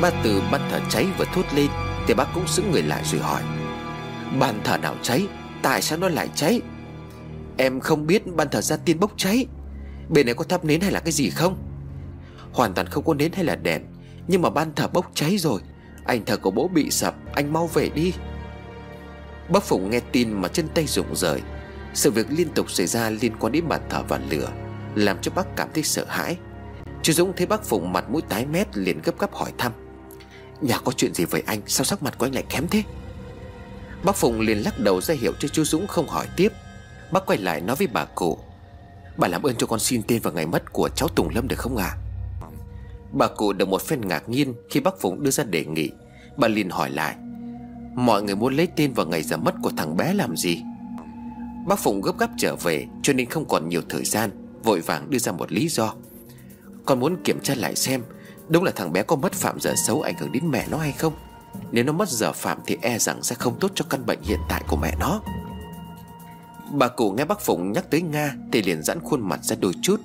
Ba từ bàn thờ cháy vừa thốt lên, Thì bác cũng sững người lại rồi hỏi. Bàn thờ nào cháy? Tại sao nó lại cháy? Em không biết bàn thờ gia tiên bốc cháy. Bên này có thắp nến hay là cái gì không? Hoàn toàn không có nến hay là đèn, Nhưng mà ban thờ bốc cháy rồi. Anh thờ của bố bị sập, Anh mau về đi. Bác Phụng nghe tin mà chân tay rụng rời. Sự việc liên tục xảy ra liên quan đến bàn thờ và lửa. Làm cho bác cảm thấy sợ hãi. Chú Dũng thấy bác Phụng mặt mũi tái mét, liền gấp gáp hỏi thăm. Nhà có chuyện gì vậy anh? Sao sắc mặt của anh lại kém thế? Bác Phụng liền lắc đầu ra hiệu cho chú Dũng không hỏi tiếp. Bác quay lại nói với bà cụ, Bà làm ơn cho con xin tên và ngày mất của cháu Tùng Lâm được không ạ? À? Bà cụ được một phen ngạc nhiên Khi bác Phụng đưa ra đề nghị. Bà liền hỏi lại, Mọi người muốn lấy tên và ngày giờ mất của thằng bé làm gì? Bác Phụng gấp gáp trở về, Cho nên không còn nhiều thời gian. Vội vàng đưa ra một lý do. Con muốn kiểm tra lại xem, Đúng là thằng bé có mất phạm giờ xấu ảnh hưởng đến mẹ nó hay không. Nếu nó mất giờ phạm thì e rằng sẽ không tốt cho căn bệnh hiện tại của mẹ nó. Bà cụ nghe bác Phụng nhắc tới Nga Thì liền giãn khuôn mặt ra đôi chút.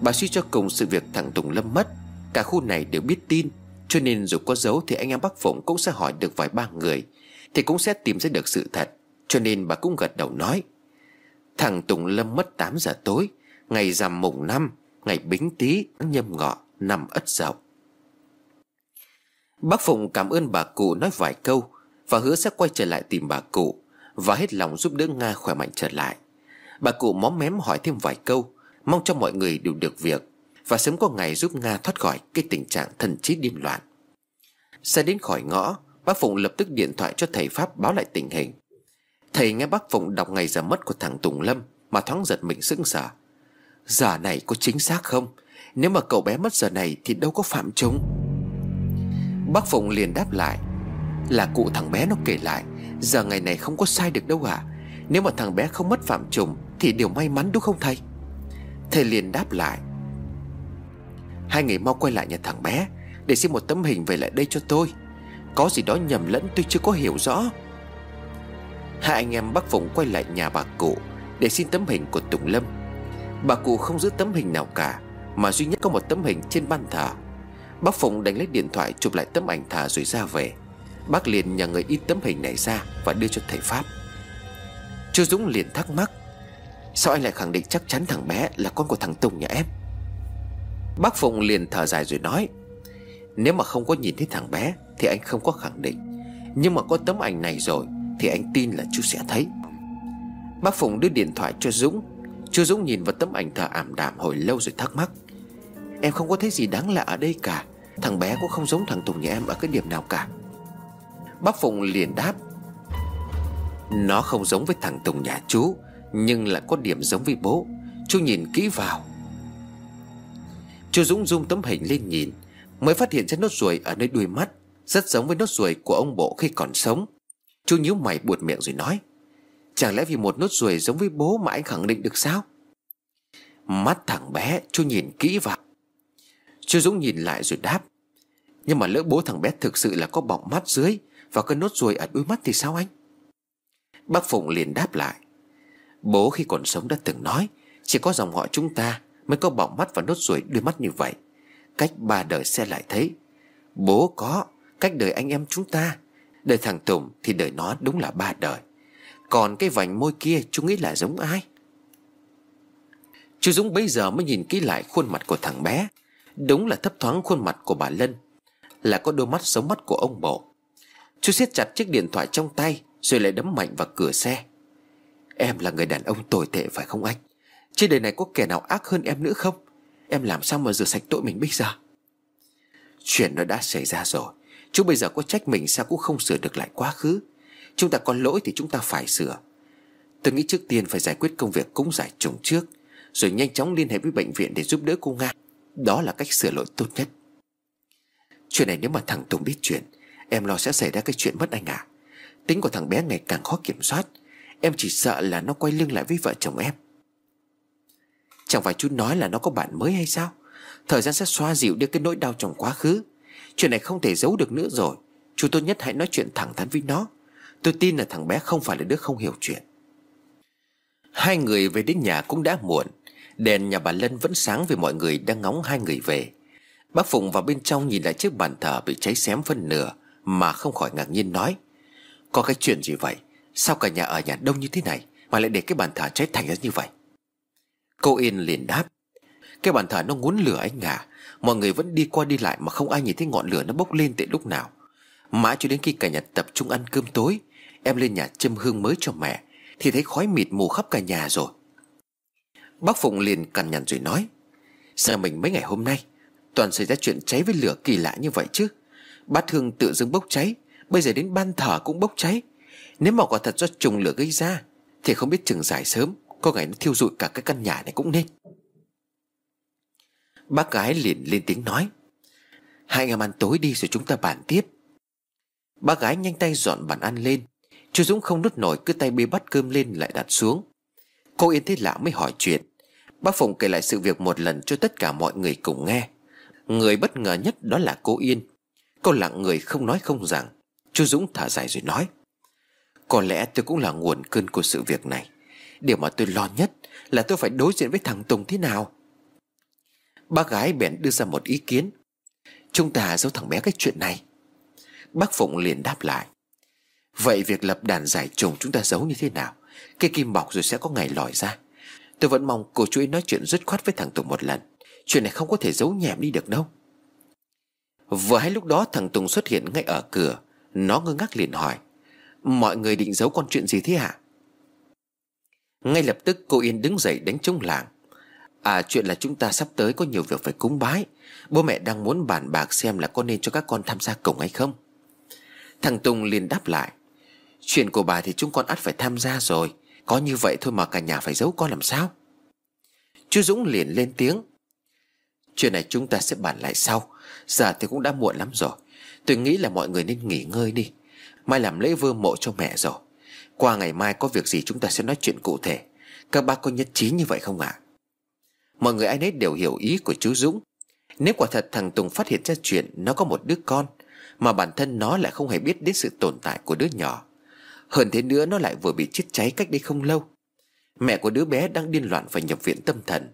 Bà suy cho cùng sự việc thằng Tùng Lâm mất, Cả khu này đều biết tin. Cho nên dù có giấu thì anh em bác Phụng cũng sẽ hỏi được vài ba người, Thì cũng sẽ tìm ra được sự thật. Cho nên bà cũng gật đầu nói, Thằng Tùng Lâm mất 8 giờ tối Ngày rằm mùng năm, Ngày bính tý, nhâm ngọ, Năm ất dậu. Bác Phụng cảm ơn bà cụ nói vài câu Và hứa sẽ quay trở lại tìm bà cụ Và hết lòng giúp đỡ Nga khỏe mạnh trở lại. Bà cụ móm mém hỏi thêm vài câu, Mong cho mọi người đều được việc Và sớm có ngày giúp Nga thoát khỏi Cái tình trạng thần trí điên loạn. Xe đến khỏi ngõ, Bác Phụng lập tức điện thoại cho thầy Pháp báo lại tình hình. Thầy nghe bác Phụng đọc ngày giờ mất của thằng Tùng Lâm Mà thoáng giật mình sững sờ. Giờ này có chính xác không? Nếu mà cậu bé mất giờ này Thì đâu có phạm trùng Bác Phụng liền đáp lại, Là cụ thằng bé nó kể lại, Giờ ngày này không có sai được đâu à Nếu mà thằng bé không mất phạm trùng Thì điều may mắn đúng không thầy? Thầy liền đáp lại, Hai người mau quay lại nhà thằng bé, Để xin một tấm hình về lại đây cho tôi. Có gì đó nhầm lẫn tôi chưa có hiểu rõ. Hai anh em bác Phụng quay lại nhà bà cụ, Để xin tấm hình của Tùng Lâm. Bà cụ không giữ tấm hình nào cả, Mà duy nhất có một tấm hình trên ban thờ. Bác Phụng đánh lấy điện thoại chụp lại tấm ảnh thờ rồi ra về. Bác liền nhờ người in tấm hình này ra Và đưa cho thầy Pháp. Chú Dũng liền thắc mắc, Sao anh lại khẳng định chắc chắn thằng bé là con của thằng Tùng nhà em? Bác Phụng liền thở dài rồi nói, Nếu mà không có nhìn thấy thằng bé Thì anh không có khẳng định, Nhưng mà có tấm ảnh này rồi Thì anh tin là chú sẽ thấy. Bác Phụng đưa điện thoại cho Dũng Chú Dũng nhìn vào tấm ảnh thờ ảm đạm hồi lâu rồi thắc mắc. Em không có thấy gì đáng lạ ở đây cả. Thằng bé cũng không giống thằng Tùng nhà em ở cái điểm nào cả. Bác Phụng liền đáp. Nó không giống với thằng Tùng nhà chú, Nhưng lại có điểm giống với bố. Chú nhìn kỹ vào. Chú Dũng zoom tấm hình lên nhìn, Mới phát hiện ra nốt ruồi ở nơi đuôi mắt, Rất giống với nốt ruồi của ông bộ khi còn sống. Chú nhíu mày buột miệng rồi nói. Chẳng lẽ vì một nốt ruồi giống với bố mà anh khẳng định được sao? Mắt thằng bé, chú nhìn kỹ vào. Chú Dũng nhìn lại rồi đáp. Nhưng mà lỡ bố thằng bé thực sự là có bọng mắt dưới Và cái nốt ruồi ở đuôi mắt thì sao anh? Bác Phụng liền đáp lại. Bố khi còn sống đã từng nói, Chỉ có dòng họ chúng ta Mới có bọng mắt và nốt ruồi đuôi mắt như vậy. Cách ba đời sẽ lại thấy. Bố có, Cách đời anh em chúng ta. Đời thằng Tùng thì đời nó đúng là ba đời. Còn cái vành môi kia, chú nghĩ là giống ai? Chú Dũng bây giờ mới nhìn kỹ lại khuôn mặt của thằng bé. Đúng là thấp thoáng khuôn mặt của bà Lân, Là có đôi mắt giống mắt của ông bộ. Chú siết chặt chiếc điện thoại trong tay, Rồi lại đấm mạnh vào cửa xe. Em là người đàn ông tồi tệ phải không anh? Trên đời này có kẻ nào ác hơn em nữa không? Em làm sao mà rửa sạch tội mình bây giờ? Chuyện nó đã xảy ra rồi. Chú bây giờ có trách mình sao cũng không sửa được lại quá khứ. Chúng ta có lỗi thì chúng ta phải sửa. Tôi nghĩ trước tiên phải giải quyết công việc cúng giải trùng trước, Rồi nhanh chóng liên hệ với bệnh viện để giúp đỡ cô Nga. Đó là cách sửa lỗi tốt nhất. Chuyện này nếu mà thằng Tùng biết chuyện, Em lo sẽ xảy ra cái chuyện mất anh à Tính của thằng bé ngày càng khó kiểm soát. Em chỉ sợ là nó quay lưng lại với vợ chồng em. Chẳng phải chú nói là nó có bạn mới hay sao? Thời gian sẽ xoa dịu đi cái nỗi đau trong quá khứ. Chuyện này không thể giấu được nữa rồi. Chú tốt nhất hãy nói chuyện thẳng thắn với nó. Tôi tin là thằng bé không phải là đứa không hiểu chuyện. Hai người về đến nhà cũng đã muộn. Đèn nhà bà Lân vẫn sáng vì mọi người đang ngóng hai người về. Bác Phụng vào bên trong nhìn lại chiếc bàn thờ bị cháy xém phân nửa Mà không khỏi ngạc nhiên nói, Có cái chuyện gì vậy? Sao cả nhà ở nhà đông như thế này Mà lại để cái bàn thờ cháy thành ra như vậy? Cô Yên liền đáp, Cái bàn thờ nó ngốn lửa anh à. Mọi người vẫn đi qua đi lại mà không ai nhìn thấy ngọn lửa nó bốc lên tại lúc nào. Mãi cho đến khi cả nhà tập trung ăn cơm tối Em lên nhà châm hương mới cho mẹ, Thì thấy khói mịt mù khắp cả nhà rồi. Bác Phụng liền cằn nhằn rồi nói, Sao mình mấy ngày hôm nay, Toàn xảy ra chuyện cháy với lửa kỳ lạ như vậy chứ? Bát hương tự dưng bốc cháy, Bây giờ đến ban thờ cũng bốc cháy. Nếu mà quả thật do trùng lửa gây ra, Thì không biết chừng giải sớm, Có ngày nó thiêu rụi cả cái căn nhà này cũng nên. Bác gái liền lên tiếng nói, Hai anh em ăn tối đi rồi chúng ta bàn tiếp. Bác gái nhanh tay dọn bàn ăn lên Chú Dũng không nút nổi, cứ tay bê bắt cơm lên lại đặt xuống. Cô Yên thấy lạ mới hỏi chuyện. Bác Phụng kể lại sự việc một lần cho tất cả mọi người cùng nghe. Người bất ngờ nhất đó là cô Yên. Cô lặng người không nói không rằng. Chú Dũng thả dài rồi nói. Có lẽ tôi cũng là nguồn cơn của sự việc này. Điều mà tôi lo nhất Là tôi phải đối diện với thằng Tùng thế nào. Bác gái bèn đưa ra một ý kiến. Chúng ta giấu thằng bé cái chuyện này. Bác Phụng liền đáp lại. Vậy việc lập đàn giải trùng chúng ta giấu như thế nào? Cái kim bọc rồi sẽ có ngày lòi ra. Tôi vẫn mong cô chú ấy nói chuyện dứt khoát với thằng Tùng một lần. Chuyện này không có thể giấu nhẹm đi được đâu. Vừa hay lúc đó thằng Tùng xuất hiện ngay ở cửa. Nó ngơ ngác liền hỏi, Mọi người định giấu con chuyện gì thế hả? Ngay lập tức cô Yên đứng dậy đánh trống làng. À chuyện là chúng ta sắp tới có nhiều việc phải cúng bái. Bố mẹ đang muốn bàn bạc xem là có nên cho các con tham gia cổng hay không. Thằng Tùng liền đáp lại Chuyện của bà thì chúng con ắt phải tham gia rồi. Có như vậy thôi mà cả nhà phải giấu con làm sao? Chú Dũng liền lên tiếng. Chuyện này chúng ta sẽ bàn lại sau. Giờ thì cũng đã muộn lắm rồi. Tôi nghĩ là mọi người nên nghỉ ngơi đi. Mai làm lễ vơ mộ cho mẹ rồi. Qua ngày mai có việc gì chúng ta sẽ nói chuyện cụ thể. Các bác có nhất trí như vậy không ạ? Mọi người ai nấy đều hiểu ý của chú Dũng. Nếu quả thật thằng Tùng phát hiện ra chuyện Nó có một đứa con, Mà bản thân nó lại không hề biết đến sự tồn tại của đứa nhỏ hơn thế nữa nó lại vừa bị chết cháy cách đây không lâu. Mẹ của đứa bé đang điên loạn và nhập viện tâm thần,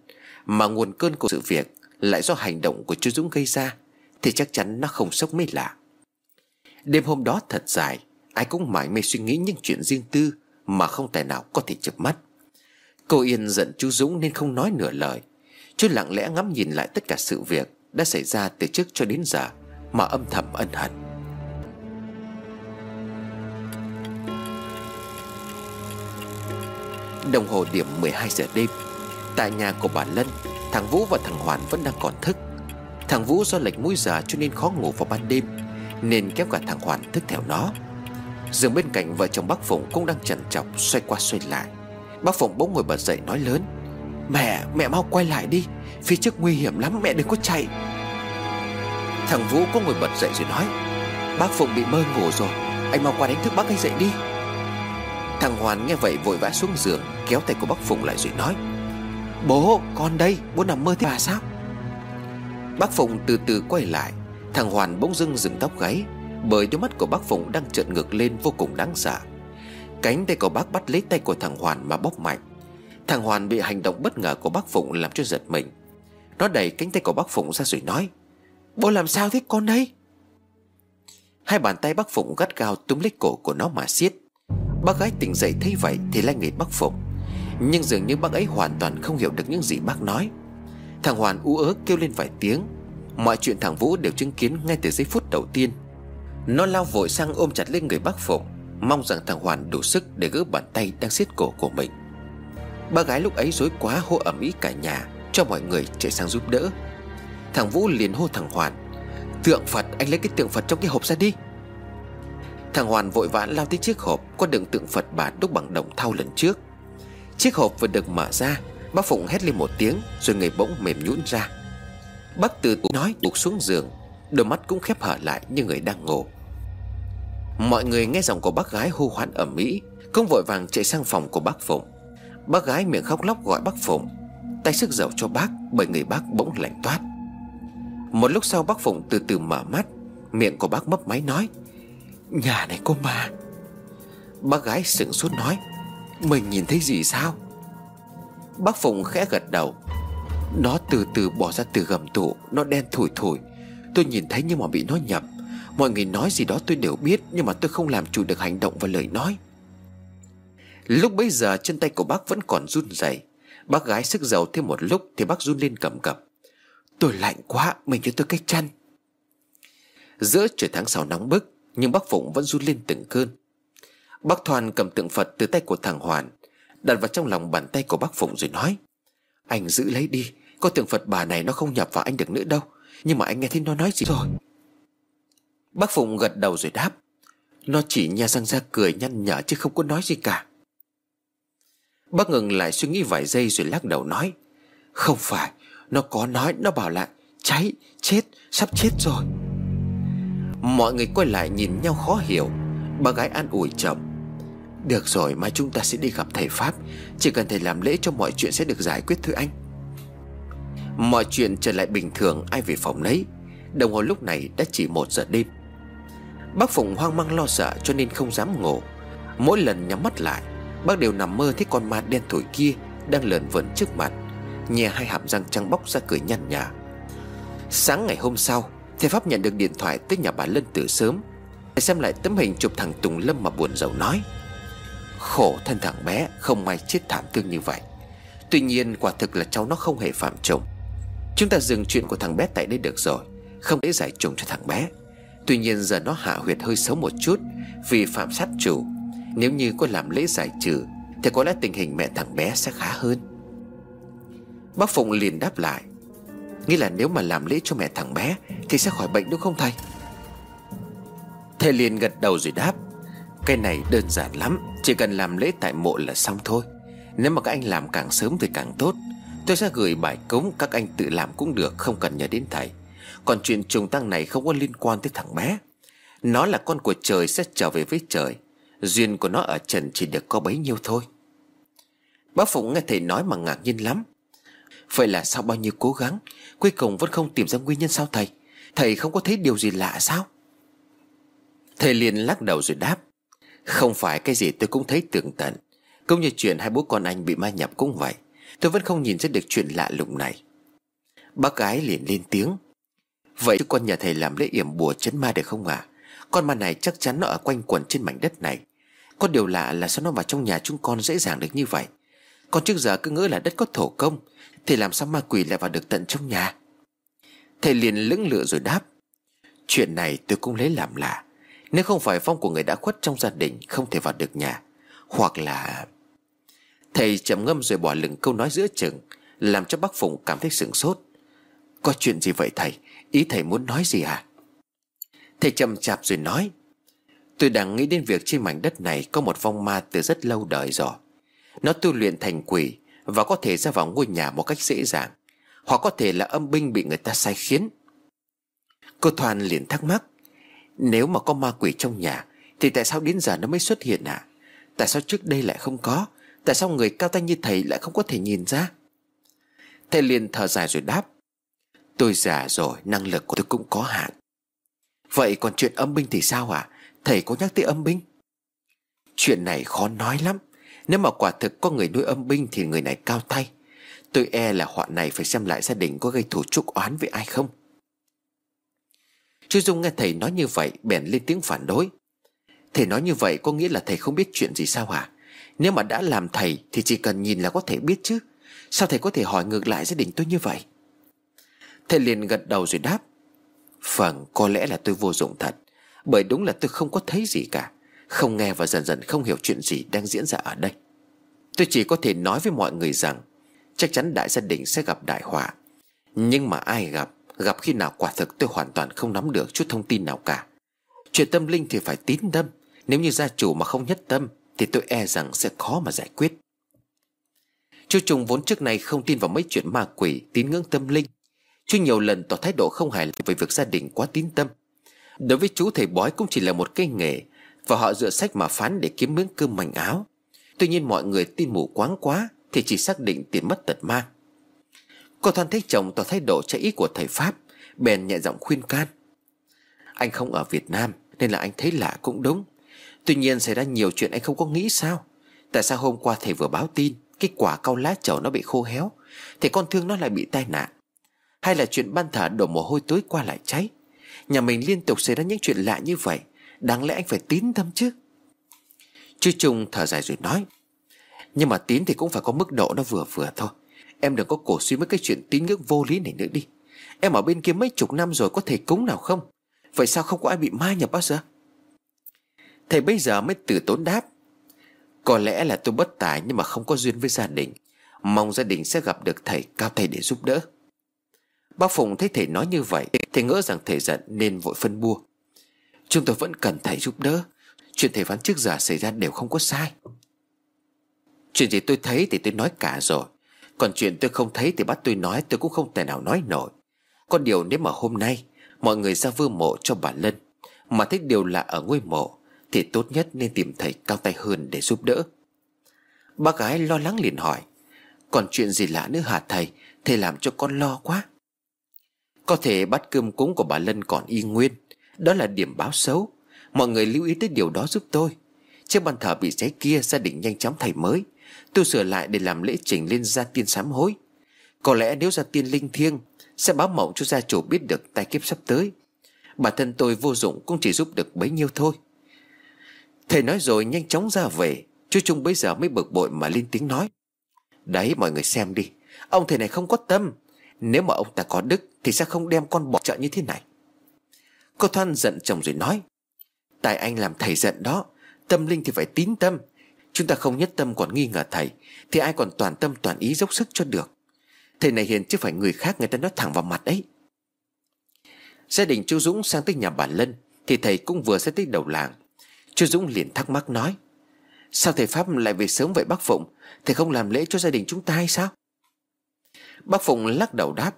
Mà nguồn cơn của sự việc Lại do hành động của chú Dũng gây ra, Thì chắc chắn nó không sốc mới lạ. Đêm hôm đó thật dài, Ai cũng mải mê suy nghĩ những chuyện riêng tư Mà không tài nào có thể chụp mắt. Cô Yên giận chú Dũng nên không nói nửa lời. Chú lặng lẽ ngắm nhìn lại tất cả sự việc Đã xảy ra từ trước cho đến giờ Mà âm thầm ân hận. Đồng hồ điểm 12 giờ đêm. Tại nhà của bà Lân Thằng Vũ và thằng Hoàn vẫn đang còn thức. Thằng Vũ do lệch mũi giờ cho nên khó ngủ vào ban đêm Nên kéo cả thằng Hoàn thức theo nó. Giường bên cạnh vợ chồng bác Phụng cũng đang chần trọc Xoay qua xoay lại. Bác Phụng bỗng ngồi bật dậy nói lớn Mẹ, mẹ mau quay lại đi Phía trước nguy hiểm lắm, mẹ đừng có chạy. Thằng Vũ cũng ngồi bật dậy rồi nói Bác Phụng bị mơ ngủ rồi Anh mau qua đánh thức bác ấy dậy đi. Thằng Hoàn nghe vậy vội vã xuống giường Kéo tay của bác Phụng lại rồi nói Bố, con đây, bố nằm mơ thế bà sao? Bác Phụng từ từ quay lại Thằng Hoàn bỗng dưng dừng tóc gáy Bởi đôi mắt của bác Phụng đang trợn ngược lên vô cùng đáng sợ. Cánh tay của bác bắt lấy tay của thằng Hoàn mà bóp mạnh. Thằng Hoàn bị hành động bất ngờ của bác Phụng làm cho giật mình. Nó đẩy cánh tay của bác Phụng ra rồi nói Bố làm sao thế con đây? Hai bàn tay bác Phụng gắt gao túm lấy cổ của nó mà siết. Bác gái tỉnh dậy thấy vậy thì lanh nghịch bác Phụng. Nhưng dường như bác ấy hoàn toàn không hiểu được những gì bác nói. Thằng Hoàn ú ớ kêu lên vài tiếng. Mọi chuyện thằng Vũ đều chứng kiến ngay từ giây phút đầu tiên. Nó lao vội sang ôm chặt lên người bác Phụng, Mong rằng thằng Hoàn đủ sức để gỡ bàn tay đang siết cổ của mình. Ba gái lúc ấy rối quá hô ẩm ý cả nhà, Cho mọi người chạy sang giúp đỡ. Thằng Vũ liền hô thằng Hoàn, Tượng Phật, anh lấy cái tượng Phật trong cái hộp ra đi. Thằng Hoàn vội vã lao tới chiếc hộp Có đựng tượng Phật bà đúc bằng đồng thau lần trước. Chiếc hộp vừa được mở ra, Bác Phụng hét lên một tiếng, Rồi người bỗng mềm nhũn ra. Bác từ nói, gục xuống giường, Đôi mắt cũng khép hở lại như người đang ngủ. Mọi người nghe giọng của bác gái hô hoán ở Mỹ Cũng vội vàng chạy sang phòng của bác Phụng. Bác gái miệng khóc lóc gọi bác Phụng, Tay sức dầu cho bác Bởi người bác bỗng lạnh toát. Một lúc sau bác Phụng từ từ mở mắt, Miệng của bác mấp máy nói, Nhà này có ma. Bác gái sững sốt nói mình nhìn thấy gì sao? Bác Phụng khẽ gật đầu. Nó từ từ bỏ ra từ gầm tủ, Nó đen thủi thủi. Tôi nhìn thấy nhưng mà bị nó nhập Mọi người nói gì đó tôi đều biết, Nhưng mà tôi không làm chủ được hành động và lời nói. Lúc bấy giờ, chân tay của bác vẫn còn run rẩy. Bác gái sức dầu thêm một lúc Thì bác run lên cầm cập. Tôi lạnh quá, Mình cho tôi cái chăn. Giữa trời tháng 6 nóng bức, Nhưng bác Phụng vẫn run lên từng cơn. Bác Thoan cầm tượng Phật từ tay của thằng Hoàn, Đặt vào trong lòng bàn tay của bác Phụng rồi nói, Anh giữ lấy đi, Có tượng Phật bà này nó không nhập vào anh được nữa đâu, Nhưng mà anh nghe thấy nó nói gì rồi? Bác Phụng gật đầu rồi đáp, Nó chỉ nha răng ra cười nhăn nhở chứ không có nói gì cả. Bác ngừng lại suy nghĩ vài giây rồi lắc đầu nói, Không phải, Nó có nói, Nó bảo lại Cháy, Chết, Sắp chết rồi. Mọi người quay lại nhìn nhau khó hiểu, Bà gái an ủi chồng được rồi, mai chúng ta sẽ đi gặp thầy Pháp. Chỉ cần thầy làm lễ cho mọi chuyện sẽ được giải quyết thôi anh. Mọi chuyện trở lại bình thường, Ai về phòng lấy Đồng hồ lúc này đã chỉ một giờ đêm. Bác Phụng hoang mang lo sợ cho nên không dám ngủ. Mỗi lần nhắm mắt lại, Bác đều nằm mơ thấy con ma đen thổi kia Đang lờn vẩn trước mặt, Nhè hai hàm răng trắng bóc ra cười nhăn nhả. Sáng ngày hôm sau, Thầy Pháp nhận được điện thoại tới nhà bà Lân từ sớm, Để xem lại tấm hình chụp thằng Tùng Lâm mà buồn rầu nói. Khổ thân thằng bé, Không may chết thảm thương như vậy. Tuy nhiên, quả thực là cháu nó không hề phạm trùng Chúng ta dừng chuyện của thằng bé tại đây được rồi, Không để giải trùng cho thằng bé. Tuy nhiên, giờ nó hạ huyệt hơi xấu một chút Vì phạm sát chủ. Nếu như có làm lễ giải trừ, Thì có lẽ tình hình mẹ thằng bé sẽ khá hơn. Bác Phụng liền đáp lại, Nghĩa là nếu mà làm lễ cho mẹ thằng bé Thì sẽ khỏi bệnh đúng không thầy? Thầy liền gật đầu rồi đáp cái này đơn giản lắm, Chỉ cần làm lễ tại mộ là xong thôi. Nếu mà các anh làm càng sớm thì càng tốt. Tôi sẽ gửi bài cống, Các anh tự làm cũng được, Không cần nhờ đến thầy. Còn chuyện trùng tăng này không có liên quan tới thằng bé. Nó là con của trời sẽ trở về với trời. Duyên của nó ở trần chỉ được có bấy nhiêu thôi. Bác Phụng nghe thầy nói mà ngạc nhiên lắm. Vậy là sau bao nhiêu cố gắng, Cuối cùng vẫn không tìm ra nguyên nhân sao thầy? Thầy không có thấy điều gì lạ sao? Thầy liền lắc đầu rồi đáp. Không phải cái gì tôi cũng thấy tường tận. Cũng như chuyện hai bố con anh bị ma nhập cũng vậy. Tôi vẫn không nhìn ra được chuyện lạ lùng này. Bác gái liền lên tiếng. Vậy chứ con nhà thầy làm lễ yểm bùa chấn ma được không ạ? À? Con ma này chắc chắn nó ở quanh quẩn trên mảnh đất này. Có điều lạ là sao nó vào trong nhà chúng con dễ dàng được như vậy? Con trước giờ cứ ngỡ là đất có thổ công, Thì làm sao ma quỷ lại vào được tận trong nhà? Thầy liền lưỡng lựa rồi đáp. Chuyện này tôi cũng lấy làm lạ. Nếu không phải phong của người đã khuất trong gia đình, Không thể vào được nhà. Hoặc là, Thầy chậm ngâm rồi bỏ lửng câu nói giữa chừng, Làm cho bác Phụng cảm thấy sửng sốt. Có chuyện gì vậy thầy? Ý thầy muốn nói gì à Thầy chậm chạp rồi nói, Tôi đang nghĩ đến việc trên mảnh đất này Có một vong ma từ rất lâu đời rồi. Nó tu luyện thành quỷ Và có thể ra vào ngôi nhà một cách dễ dàng. Hoặc có thể là âm binh bị người ta sai khiến. Cô Thoan liền thắc mắc nếu mà có ma quỷ trong nhà, Thì tại sao đến giờ nó mới xuất hiện à Tại sao trước đây lại không có? Tại sao người cao tay như thầy lại không có thể nhìn ra? Thầy liền thở dài rồi đáp, Tôi già rồi, Năng lực của tôi cũng có hạn. Vậy còn chuyện âm binh thì sao ạ? À? Thầy có nhắc tới âm binh? Chuyện này khó nói lắm. Nếu mà quả thực có người nuôi âm binh Thì người này cao tay. Tôi e là họ này phải xem lại gia đình Có gây thủ trúc oán với ai không. Chú Dung nghe thầy nói như vậy, Bèn lên tiếng phản đối. Thầy nói như vậy có nghĩa là thầy không biết chuyện gì sao hả? Nếu mà đã làm thầy Thì chỉ cần nhìn là có thể biết chứ. Sao thầy có thể hỏi ngược lại gia đình tôi như vậy? Thầy liền gật đầu rồi đáp. Phần có lẽ là tôi vô dụng thật. Bởi đúng là tôi không có thấy gì cả. Không nghe và dần dần không hiểu chuyện gì đang diễn ra ở đây. Tôi chỉ có thể nói với mọi người rằng Chắc chắn đại gia đình sẽ gặp đại họa. Nhưng mà ai gặp Gặp khi nào quả thực tôi hoàn toàn không nắm được chút thông tin nào cả. Chuyện tâm linh thì phải tín tâm, Nếu như gia chủ mà không nhất tâm Thì tôi e rằng sẽ khó mà giải quyết. Chú Trung vốn trước này không tin vào mấy chuyện ma quỷ, Tín ngưỡng tâm linh. Chú nhiều lần tỏ thái độ không hài lòng về việc gia đình quá tín tâm. Đối với chú thầy bói cũng chỉ là một cái nghề, Và họ dựa sách mà phán để kiếm miếng cơm mảnh áo. Tuy nhiên mọi người tin mù quáng quá Thì chỉ xác định tiền mất tật mang. Cô Thoan thấy chồng tỏ thái độ trái ý của thầy Pháp, Bèn nhẹ giọng khuyên can. Anh không ở Việt Nam, Nên là anh thấy lạ cũng đúng. Tuy nhiên xảy ra nhiều chuyện anh không có nghĩ sao? Tại sao hôm qua thầy vừa báo tin, Cái quả cao lá chầu nó bị khô héo, Thì con thương nó lại bị tai nạn? Hay là chuyện ban thả đổ mồ hôi tối qua lại cháy? Nhà mình liên tục xảy ra những chuyện lạ như vậy, Đáng lẽ anh phải tín tâm chứ? Chú Trung thở dài rồi nói, Nhưng mà tín thì cũng phải có mức độ nó vừa vừa thôi. Em đừng có cổ suy mấy cái chuyện tín ngưỡng vô lý này nữa đi. Em ở bên kia mấy chục năm rồi có thể cúng nào không? Vậy sao không có ai bị ma nhập bao giờ Thầy bây giờ mới từ tốn đáp. Có lẽ là tôi bất tài nhưng mà không có duyên với gia đình. Mong gia đình sẽ gặp được thầy, cao thầy để giúp đỡ. Bác Phùng thấy thầy nói như vậy, Thầy ngỡ rằng thầy giận nên vội phân bua. Chúng tôi vẫn cần thầy giúp đỡ. Chuyện thầy phán trước giờ xảy ra đều không có sai. Chuyện gì tôi thấy thì tôi nói cả rồi. Còn chuyện tôi không thấy thì bắt tôi nói Tôi cũng không thể nào nói nổi. Có điều nếu mà hôm nay, Mọi người ra vơ mộ cho bà Lân, Mà thấy điều lạ ở ngôi mộ, Thì tốt nhất nên tìm thầy cao tay hơn để giúp đỡ. Bác gái lo lắng liền hỏi, Còn chuyện gì lạ nữa hả thầy? Thầy làm cho con lo quá. Có thể bát cơm cúng của bà Lân còn y nguyên, Đó là điểm báo xấu. Mọi người lưu ý tới điều đó giúp tôi. Chiếc bàn thờ bị cháy kia gia đình nhanh chóng thay mới. Tôi sửa lại để làm lễ trình lên gia tiên sám hối. Có lẽ nếu gia tiên linh thiêng, Sẽ báo mộng cho gia chủ biết được tai kiếp sắp tới. Bản thân tôi vô dụng cũng chỉ giúp được bấy nhiêu thôi. Thầy nói rồi nhanh chóng ra về Chú Trung bây giờ mới bực bội mà lên tiếng nói. Đấy, mọi người xem đi. Ông thầy này không có tâm. Nếu mà ông ta có đức Thì sẽ không đem con bỏ chợ như thế này. Cô Thoan giận chồng rồi nói. Tại anh làm thầy giận đó, Tâm linh thì phải tín tâm. Chúng ta không nhất tâm còn nghi ngờ thầy, Thì ai còn toàn tâm toàn ý dốc sức cho được? Thầy này hiền chứ phải người khác người ta nói thẳng vào mặt ấy. Gia đình chú Dũng sang tới nhà bà Lân, Thì thầy cũng vừa sẽ tới đầu làng. Chú Dũng liền thắc mắc nói, Sao thầy Pháp lại về sớm vậy bác Phụng? Thầy không làm lễ cho gia đình chúng ta hay sao? Bác Phụng lắc đầu đáp,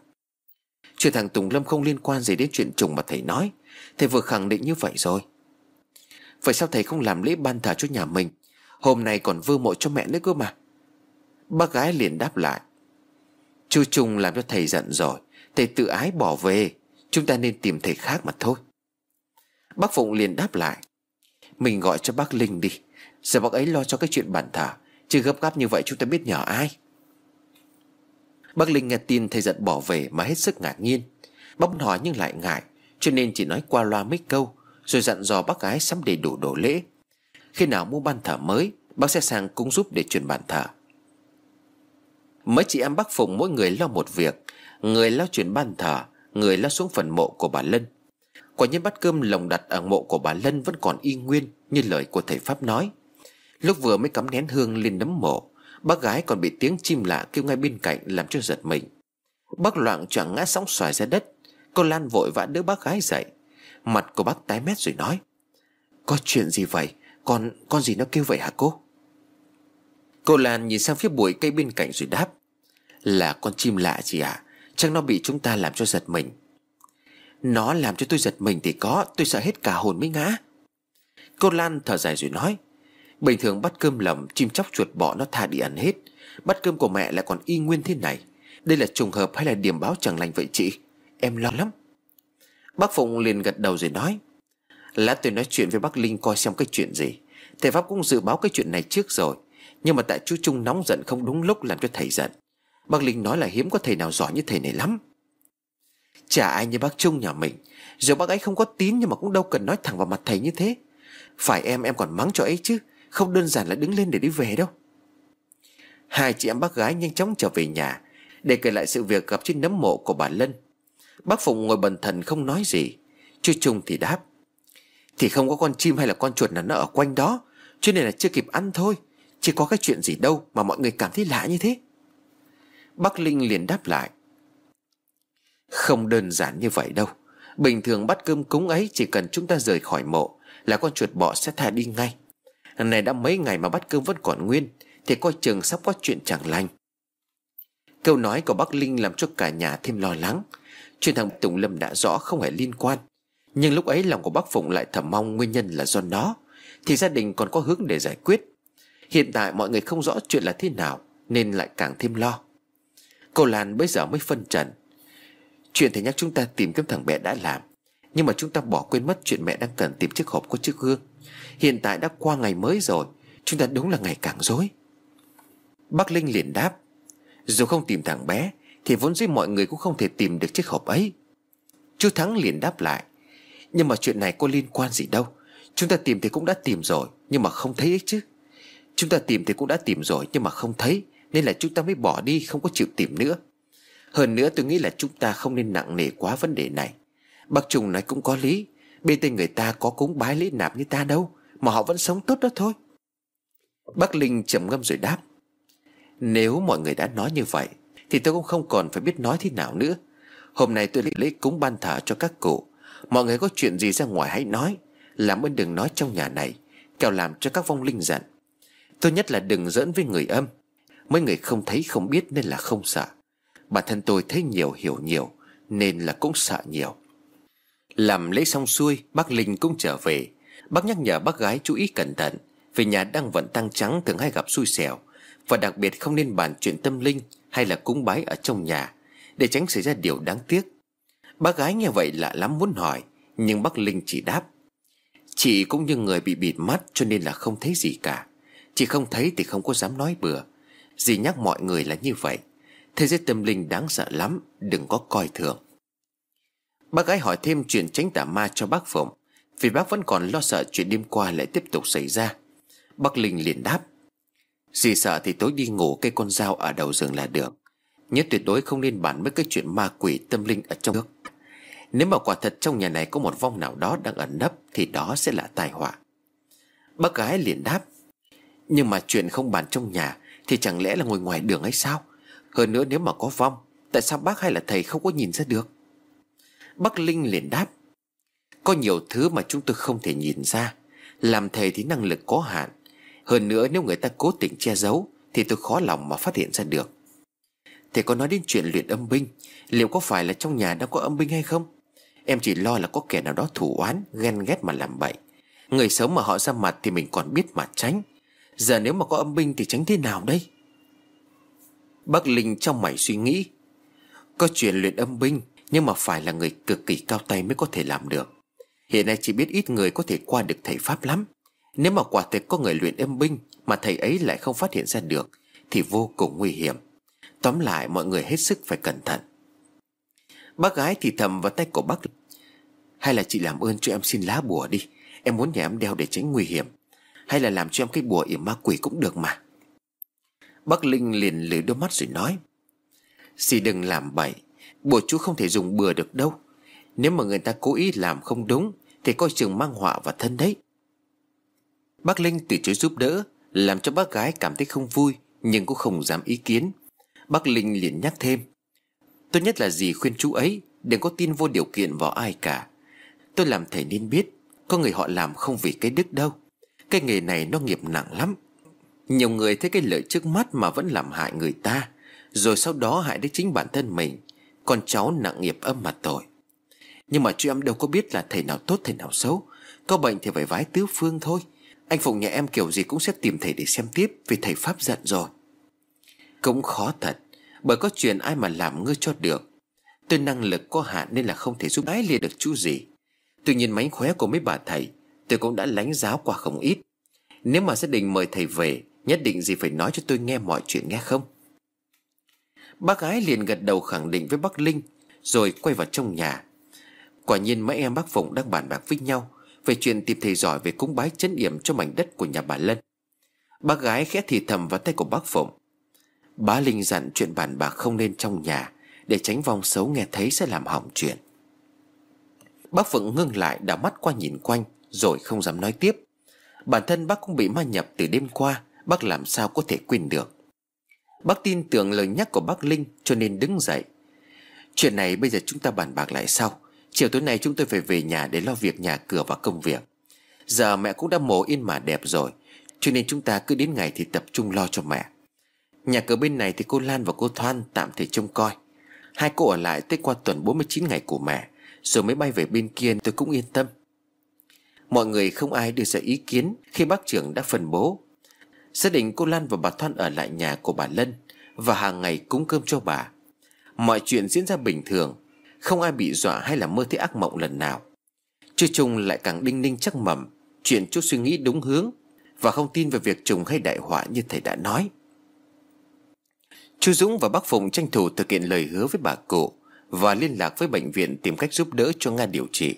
Chuyện thằng Tùng Lâm không liên quan gì đến chuyện trùng mà thầy nói. Thầy vừa khẳng định như vậy rồi. Vậy sao thầy không làm lễ ban thờ cho nhà mình? Hôm nay còn vơ mộ cho mẹ nữa cơ mà. Bác gái liền đáp lại. Chú Trung làm cho thầy giận rồi. Thầy tự ái bỏ về. Chúng ta nên tìm thầy khác mà thôi. Bác Phụng liền đáp lại. Mình gọi cho bác Linh đi. Giờ bác ấy lo cho cái chuyện bản thảo, Chứ gấp gáp như vậy chúng ta biết nhờ ai. Bác Linh nghe tin thầy giận bỏ về Mà hết sức ngạc nhiên. Bác hỏi nhưng lại ngại. Cho nên chỉ nói qua loa mấy câu Rồi dặn dò bác gái sắm đầy đủ đồ lễ. Khi nào mua bàn thờ mới, Bác sẽ sang cũng giúp để chuyển bàn thờ. Mấy chị em bác Phùng mỗi người lo một việc. Người lo chuyển bàn thờ, Người lo xuống phần mộ của bà Lân. Quả nhiên bát cơm lồng đặt ở mộ của bà Lân Vẫn còn y nguyên như lời của thầy Pháp nói. Lúc vừa mới cắm nén hương lên nấm mộ, Bác gái còn bị tiếng chim lạ kêu ngay bên cạnh Làm cho giật mình. Bác loạn choạng ngã sóng xoài ra đất, Cô Lan vội vã đỡ bác gái dậy. Mặt của bác tái mét rồi nói, Có chuyện gì vậy? Con con gì nó kêu vậy hả cô? Cô Lan nhìn sang phía bụi cây bên cạnh rồi đáp. Là con chim lạ chị ạ. À? Chắc nó bị chúng ta làm cho giật mình. Nó làm cho tôi giật mình thì có, Tôi sợ hết cả hồn mới ngã. Cô Lan thở dài rồi nói. Bình thường bắt cơm lầm, Chim chóc chuột bọ nó tha đi ăn hết. Bắt cơm của mẹ lại còn y nguyên thế này. Đây là trùng hợp hay là điểm báo chẳng lành vậy chị? Em lo lắm. Bác Phụng liền gật đầu rồi nói. Lát tôi nói chuyện với bác Linh coi xem cái chuyện gì. Thầy Pháp cũng dự báo cái chuyện này trước rồi, Nhưng mà tại chú Trung nóng giận không đúng lúc làm cho thầy giận. Bác Linh nói là hiếm có thầy nào giỏi như thầy này lắm. Chả ai như bác Trung nhà mình. Dù bác ấy không có tín Nhưng mà cũng đâu cần nói thẳng vào mặt thầy như thế. Phải em em còn mắng cho ấy chứ, Không đơn giản là đứng lên để đi về đâu. Hai chị em bác gái nhanh chóng trở về nhà, Để kể lại sự việc gặp trên nấm mộ của bà Lân. Bác Phụng ngồi bần thần không nói gì. Chú Trung thì đáp thì không có con chim hay là con chuột nào nó ở quanh đó. Cho nên là chưa kịp ăn thôi. Chỉ có cái chuyện gì đâu mà mọi người cảm thấy lạ như thế. Bác Linh liền đáp lại. Không đơn giản như vậy đâu. Bình thường bắt cơm cúng ấy Chỉ cần chúng ta rời khỏi mộ Là con chuột bọ sẽ thả đi ngay. Này đã mấy ngày mà bắt cơm vẫn còn nguyên, Thì coi chừng sắp có chuyện chẳng lành. Câu nói của bác Linh làm cho cả nhà thêm lo lắng. Chuyện thằng Tùng Lâm đã rõ không hề liên quan. Nhưng lúc ấy lòng của bác Phụng lại thầm mong nguyên nhân là do nó, Thì gia đình còn có hướng để giải quyết. Hiện tại mọi người không rõ chuyện là thế nào, Nên lại càng thêm lo. Cô Lan bây giờ mới phân trần. Chuyện thì nhắc chúng ta tìm kiếm thằng bé đã làm, Nhưng mà chúng ta bỏ quên mất chuyện mẹ đang cần tìm chiếc hộp có chiếc gương. Hiện tại đã qua ngày mới rồi, Chúng ta đúng là ngày càng dối Bác Linh liền đáp, Dù không tìm thằng bé, Thì vốn dĩ mọi người cũng không thể tìm được chiếc hộp ấy. Chú Thắng liền đáp lại nhưng mà chuyện này có liên quan gì đâu. Chúng ta tìm thì cũng đã tìm rồi, Nhưng mà không thấy ấy chứ. Chúng ta tìm thì cũng đã tìm rồi, Nhưng mà không thấy, Nên là chúng ta mới bỏ đi, không có chịu tìm nữa. Hơn nữa tôi nghĩ là chúng ta không nên nặng nề quá vấn đề này. Bác trùng nói cũng có lý, Bên tên người ta có cúng bái lễ nạp như ta đâu, Mà họ vẫn sống tốt đó thôi. Bác Linh trầm ngâm rồi đáp, Nếu mọi người đã nói như vậy, Thì tôi cũng không còn phải biết nói thế nào nữa. Hôm nay tôi lấy cúng ban thả cho các cụ Mọi người có chuyện gì ra ngoài hãy nói. Làm ơn đừng nói trong nhà này, Kẻo làm cho các vong linh giận. Tốt nhất là đừng giỡn với người âm. Mấy người không thấy không biết nên là không sợ. Bản thân tôi thấy nhiều hiểu nhiều, Nên là cũng sợ nhiều. Làm lễ xong xuôi, Bác Linh cũng trở về. Bác nhắc nhở bác gái chú ý cẩn thận, vì nhà đang vận tăng trắng thường hay gặp xui xẻo. Và đặc biệt không nên bàn chuyện tâm linh Hay là cúng bái ở trong nhà, Để tránh xảy ra điều đáng tiếc. Bác gái nghe vậy lạ lắm muốn hỏi, Nhưng bác Linh chỉ đáp. Chị cũng như người bị bịt mắt Cho nên là không thấy gì cả. Chị không thấy thì không có dám nói bừa. Dì nhắc mọi người là như vậy. Thế giới tâm linh đáng sợ lắm, Đừng có coi thường. Bác gái hỏi thêm chuyện tránh tà ma cho bác Phụng, Vì bác vẫn còn lo sợ chuyện đêm qua lại tiếp tục xảy ra. Bác Linh liền đáp. Dì sợ thì tối đi ngủ cây con dao ở đầu giường là được. Nhất tuyệt đối không nên bàn mấy cái chuyện ma quỷ tâm linh ở trong nước. Nếu mà quả thật trong nhà này có một vong nào đó đang ẩn nấp, Thì đó sẽ là tai họa. Bác gái liền đáp, Nhưng mà chuyện không bàn trong nhà, Thì chẳng lẽ là ngồi ngoài đường hay sao? Hơn nữa nếu mà có vong, Tại sao bác hay là thầy không có nhìn ra được? Bác Linh liền đáp, Có nhiều thứ mà chúng tôi không thể nhìn ra. Làm thầy thì năng lực có hạn. Hơn nữa nếu người ta cố tình che giấu, Thì tôi khó lòng mà phát hiện ra được. Thầy có nói đến chuyện luyện âm binh. Liệu có phải là trong nhà đang có âm binh hay không? Em chỉ lo là có kẻ nào đó thủ oán, Ghen ghét mà làm bậy. Người sống mà họ ra mặt thì mình còn biết mà tránh. Giờ nếu mà có âm binh thì tránh thế nào đây? Bác Linh trong mày suy nghĩ. Có chuyện luyện âm binh, Nhưng mà phải là người cực kỳ cao tay mới có thể làm được. Hiện nay chỉ biết ít người có thể qua được thầy Pháp lắm. Nếu mà quả thực có người luyện âm binh Mà thầy ấy lại không phát hiện ra được, Thì vô cùng nguy hiểm. Tóm lại, mọi người hết sức phải cẩn thận. Bác gái thì thầm vào tay của bác. Hay là chị làm ơn cho em xin lá bùa đi. Em muốn nhà em đeo để tránh nguy hiểm. Hay là làm cho em cái bùa yểm ma quỷ cũng được mà. Bác Linh liền lưỡi đôi mắt rồi nói. Xì đừng làm bậy. Bùa chú không thể dùng bừa được đâu. Nếu mà người ta cố ý làm không đúng, Thì coi chừng mang họa vào thân đấy. Bác Linh từ chối giúp đỡ, Làm cho bác gái cảm thấy không vui, Nhưng cũng không dám ý kiến. Bác Linh liền nhắc thêm. Tốt nhất là dì khuyên chú ấy, Đừng có tin vô điều kiện vào ai cả. Tôi làm thầy nên biết, Có người họ làm không vì cái đức đâu. Cái nghề này nó nghiệp nặng lắm. Nhiều người thấy cái lợi trước mắt mà vẫn làm hại người ta, Rồi sau đó hại đến chính bản thân mình. Con cháu nặng nghiệp âm mà tội. Nhưng mà chú em đâu có biết là thầy nào tốt, thầy nào xấu. Có bệnh thì phải vái tứ phương thôi. Anh Phụng nhà em kiểu gì cũng sẽ tìm thầy để xem tiếp Vì thầy Pháp giận rồi. Cũng khó thật. Bởi có chuyện ai mà làm ngươi cho được. Tôi năng lực có hạn nên là không thể giúp ái lìa được chú gì. Tuy nhiên mánh khóe của mấy bà thầy, Tôi cũng đã lánh giáo qua không ít. Nếu mà gia đình mời thầy về, Nhất định gì phải nói cho tôi nghe mọi chuyện nghe không? Bác gái liền gật đầu khẳng định với bác Linh, Rồi quay vào trong nhà. Quả nhiên mấy em bác Phụng đang bàn bạc với nhau Về chuyện tìm thầy giỏi về cúng bái chấn yểm cho mảnh đất của nhà bà Lân. Bác gái khẽ thì thầm vào tay của bác Phụng. Bá Linh dặn chuyện bàn bạc không nên trong nhà, Để tránh vong xấu nghe thấy sẽ làm hỏng chuyện. Bác Phượng ngưng lại, đảo mắt qua nhìn quanh, Rồi không dám nói tiếp. Bản thân bác cũng bị ma nhập từ đêm qua, Bác làm sao có thể quên được. Bác tin tưởng lời nhắc của bác Linh, Cho nên đứng dậy. Chuyện này bây giờ chúng ta bàn bạc lại sau. Chiều tối nay chúng tôi phải về nhà để lo việc nhà cửa và công việc. Giờ mẹ cũng đã mổ yên mà đẹp rồi, Cho nên chúng ta cứ đến ngày thì tập trung lo cho mẹ. Nhà cửa bên này thì cô Lan và cô Thoan tạm thời trông coi. Hai cô ở lại tới qua tuần 49 ngày của mẹ, Rồi mới bay về bên kia tôi cũng yên tâm. Mọi người không ai đưa ra ý kiến Khi bác trưởng đã phân bố. Gia đình cô Lan và bà Thoan ở lại nhà của bà Lân Và hàng ngày cúng cơm cho bà. Mọi chuyện diễn ra bình thường, Không ai bị dọa hay là mơ thấy ác mộng lần nào. Chưa chung lại càng đinh ninh chắc mầm, Chuyện chút suy nghĩ đúng hướng Và không tin về việc trùng hay đại họa như thầy đã nói. Chu Dũng và bác Phụng tranh thủ thực hiện lời hứa với bà cụ Và liên lạc với bệnh viện tìm cách giúp đỡ cho Nga điều trị.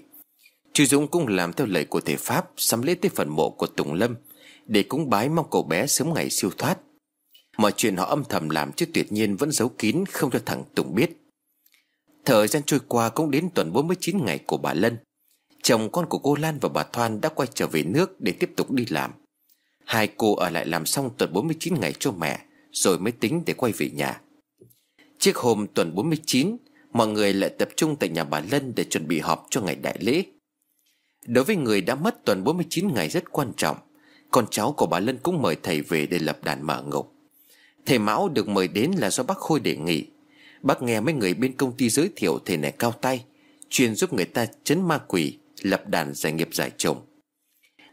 Chu Dũng cũng làm theo lời của thầy Pháp, Sắm lễ tới phần mộ của Tùng Lâm Để cúng bái mong cậu bé sớm ngày siêu thoát. Mọi chuyện họ âm thầm làm chứ tuyệt nhiên vẫn giấu kín, không cho thằng Tùng biết. Thời gian trôi qua cũng đến tuần 49 ngày của bà Lân. Chồng con của cô Lan và bà Thoan đã quay trở về nước để tiếp tục đi làm. Hai cô ở lại làm xong tuần 49 ngày cho mẹ. Rồi mới tính để quay về nhà. Chiếc hôm tuần 49 Mọi người lại tập trung tại nhà bà Lân để chuẩn bị họp cho ngày đại lễ. Đối với người đã mất tuần 49 ngày rất quan trọng, Con cháu của bà Lân cũng mời thầy về để lập đàn mở ngục Thầy Mão được mời đến là do bác Khôi đề nghị. Bác nghe mấy người bên công ty giới thiệu thầy này cao tay, Chuyên giúp người ta chấn ma quỷ, Lập đàn giải nghiệp giải chồng.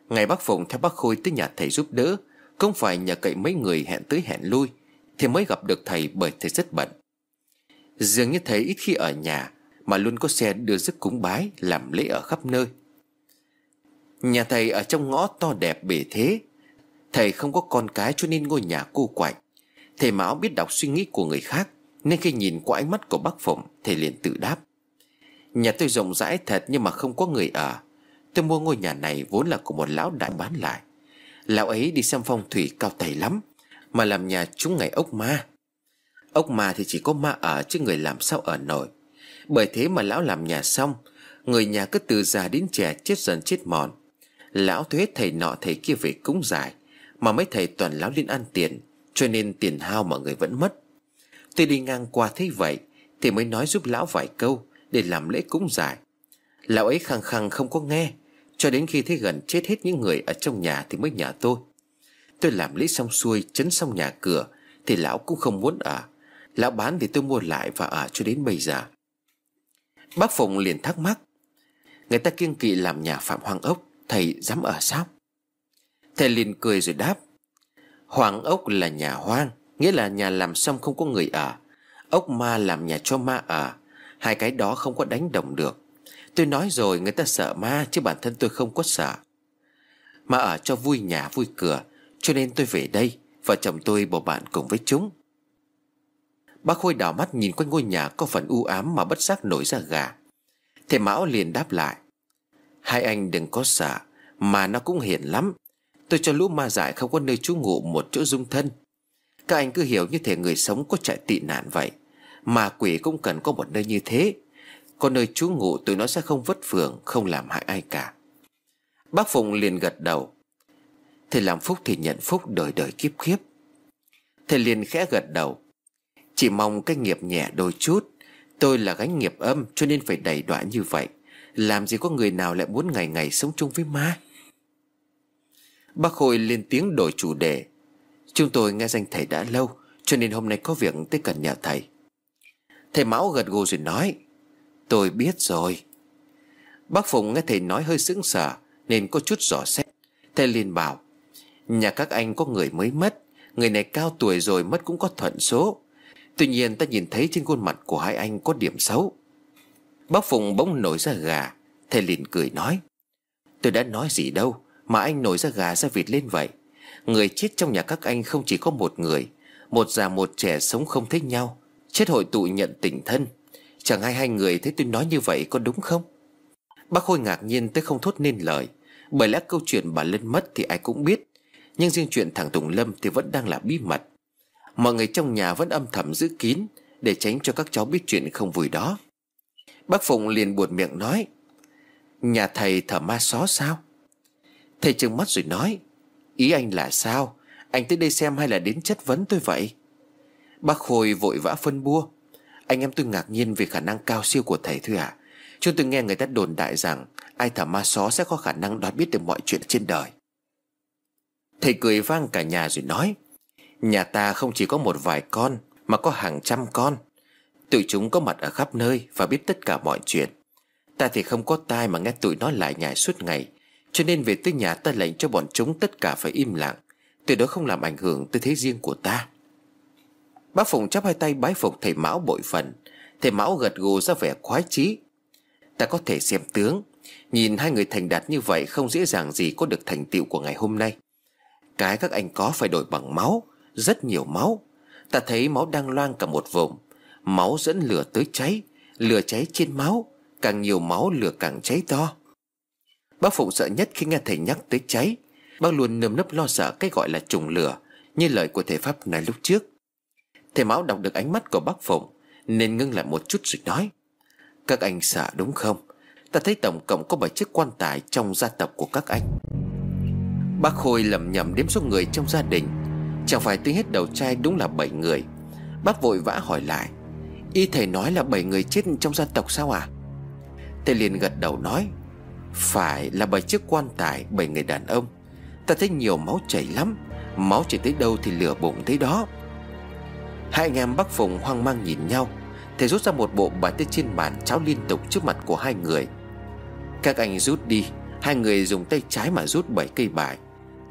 Ngày bác Phụng theo bác Khôi tới nhà thầy giúp đỡ không phải nhờ cậy mấy người hẹn tới hẹn lui Thì mới gặp được thầy bởi thầy rất bận. Dường như thầy ít khi ở nhà Mà luôn có xe đưa rước cúng bái Làm lễ ở khắp nơi. Nhà thầy ở trong ngõ to đẹp bể thế. Thầy không có con cái cho nên ngôi nhà cô quạnh. Thầy Mão biết đọc suy nghĩ của người khác Nên khi nhìn qua ánh mắt của bác Phụng, Thầy liền tự đáp. Nhà tôi rộng rãi thật nhưng mà không có người ở. Tôi mua ngôi nhà này vốn là của một lão đại bán lại. Lão ấy đi xem phong thủy cao tay lắm, Mà làm nhà chúng ngày ốc ma. Ốc ma thì chỉ có ma ở chứ người làm sao ở nổi. Bởi thế mà lão làm nhà xong, Người nhà cứ từ già đến trẻ chết dần chết mòn. Lão thuê thầy nọ thầy kia về cúng giải, Mà mấy thầy toàn lão liên ăn tiền, Cho nên tiền hao mọi người vẫn mất. Tôi đi ngang qua thấy vậy, Thì mới nói giúp lão vài câu Để làm lễ cúng giải. Lão ấy khăng khăng không có nghe. Cho đến khi thấy gần chết hết những người ở trong nhà Thì mới nhả tôi. Tôi làm lễ xong xuôi, chấn xong nhà cửa, Thì lão cũng không muốn ở. Lão bán thì tôi mua lại và ở cho đến bây giờ. Bác Phụng liền thắc mắc, Người ta kiêng kỵ làm nhà Phạm Hoàng Ốc, Thầy dám ở sao? Thầy liền cười rồi đáp, Hoàng ốc là nhà hoang, Nghĩa là nhà làm xong không có người ở. Ốc ma làm nhà cho ma ở, Hai cái đó không có đánh đồng được. Tôi nói rồi, người ta sợ ma, Chứ bản thân tôi không có sợ. Mà ở cho vui nhà, vui cửa, Cho nên tôi về đây, Vợ chồng tôi, bầu bạn cùng với chúng. Bác Khôi đảo mắt nhìn quanh ngôi nhà Có phần u ám mà bất giác nổi ra gà. Thầy Mão liền đáp lại, Hai anh đừng có sợ, Mà nó cũng hiền lắm. Tôi cho lũ ma dại không có nơi trú ngụ một chỗ dung thân. Các anh cứ hiểu như thể người sống có chạy tị nạn vậy, Mà quỷ cũng cần có một nơi như thế. Có nơi trú ngụ tụi nó sẽ không vất vưởng, Không làm hại ai cả. Bác Phụng liền gật đầu. Thầy làm phúc thì nhận phúc, đời đời kiếp kiếp. Thầy liền khẽ gật đầu. Chỉ mong cái nghiệp nhẹ đôi chút. Tôi là gánh nghiệp âm, cho nên phải đầy đọa như vậy. Làm gì có người nào lại muốn ngày ngày sống chung với ma Bác Khôi lên tiếng đổi chủ đề. Chúng tôi nghe danh thầy đã lâu, Cho nên hôm nay có việc tới cần nhờ thầy. Thầy Mão gật gù rồi nói Tôi biết rồi. Bác Phụng nghe thầy nói hơi sững sờ, Nên có chút rõ xét. Thầy liền bảo, Nhà các anh có người mới mất, Người này cao tuổi rồi mất cũng có thuận số. Tuy nhiên ta nhìn thấy trên khuôn mặt của hai anh có điểm xấu. Bác Phụng bỗng nổi ra gà. Thầy liền cười nói, Tôi đã nói gì đâu Mà anh nổi ra gà ra vịt lên vậy? Người chết trong nhà các anh không chỉ có một người, Một già một trẻ sống không thích nhau, Chết hội tụ nhận tình thân. Chẳng ai hai người thấy tôi nói như vậy có đúng không? Bác Khôi ngạc nhiên tới không thốt nên lời. Bởi lẽ câu chuyện bà Lân mất thì ai cũng biết. Nhưng riêng chuyện thằng Tùng Lâm thì vẫn đang là bí mật. Mọi người trong nhà vẫn âm thầm giữ kín Để tránh cho các cháu biết chuyện không vui đó. Bác Phụng liền buột miệng nói, Nhà thầy thở ma xó sao? Thầy trừng mắt rồi nói, Ý anh là sao? Anh tới đây xem hay là đến chất vấn tôi vậy? Bác Khôi vội vã phân bua anh em tôi ngạc nhiên về khả năng cao siêu của thầy thôi ạ. À. Chúng tôi nghe người ta đồn đại rằng Ai thả ma xó sẽ có khả năng đoán biết được mọi chuyện trên đời. Thầy cười vang cả nhà rồi nói, Nhà ta không chỉ có một vài con, Mà có hàng trăm con. Tụi chúng có mặt ở khắp nơi Và biết tất cả mọi chuyện. Ta thì không có tai mà nghe tụi nó lại nhảy suốt ngày, Cho nên về tới nhà ta lệnh cho bọn chúng tất cả phải im lặng. Tuyệt đó không làm ảnh hưởng tới thế riêng của ta. Bác Phụng chắp hai tay bái phục thầy Mão bội phần. Thầy Mão gật gù ra vẻ khoái chí. Ta có thể xem tướng. Nhìn hai người thành đạt như vậy Không dễ dàng gì có được thành tựu của ngày hôm nay. Cái các anh có phải đổi bằng máu, Rất nhiều máu. Ta thấy máu đang loang cả một vùng. Máu dẫn lửa tới cháy, Lửa cháy trên máu, Càng nhiều máu lửa càng cháy to. Bác Phụng sợ nhất khi nghe thầy nhắc tới cháy. Bác luôn nơm nấp lo sợ cái gọi là trùng lửa, Như lời của thầy Pháp nói lúc trước. Thầy Mão đọc được ánh mắt của bác Phụng, Nên ngưng lại một chút rồi nói. Các anh sợ đúng không? Ta thấy tổng cộng có 7 chiếc quan tài Trong gia tộc của các anh. Bác Khôi lầm nhầm đếm số người trong gia đình. Chẳng phải tính hết đầu trai đúng là 7 người. Bác vội vã hỏi lại. Y thầy nói là 7 người chết trong gia tộc sao à Thầy liền gật đầu nói. Phải là 7 chiếc quan tài 7 người đàn ông. Ta thấy nhiều máu chảy lắm. Máu chảy tới đâu thì lửa bụng tới đó. Hai anh em bác Phùng hoang mang nhìn nhau, Thầy rút ra một bộ bài tay trên bàn Cháo liên tục trước mặt của hai người. Các anh rút đi, Hai người dùng tay trái mà rút bảy cây bài.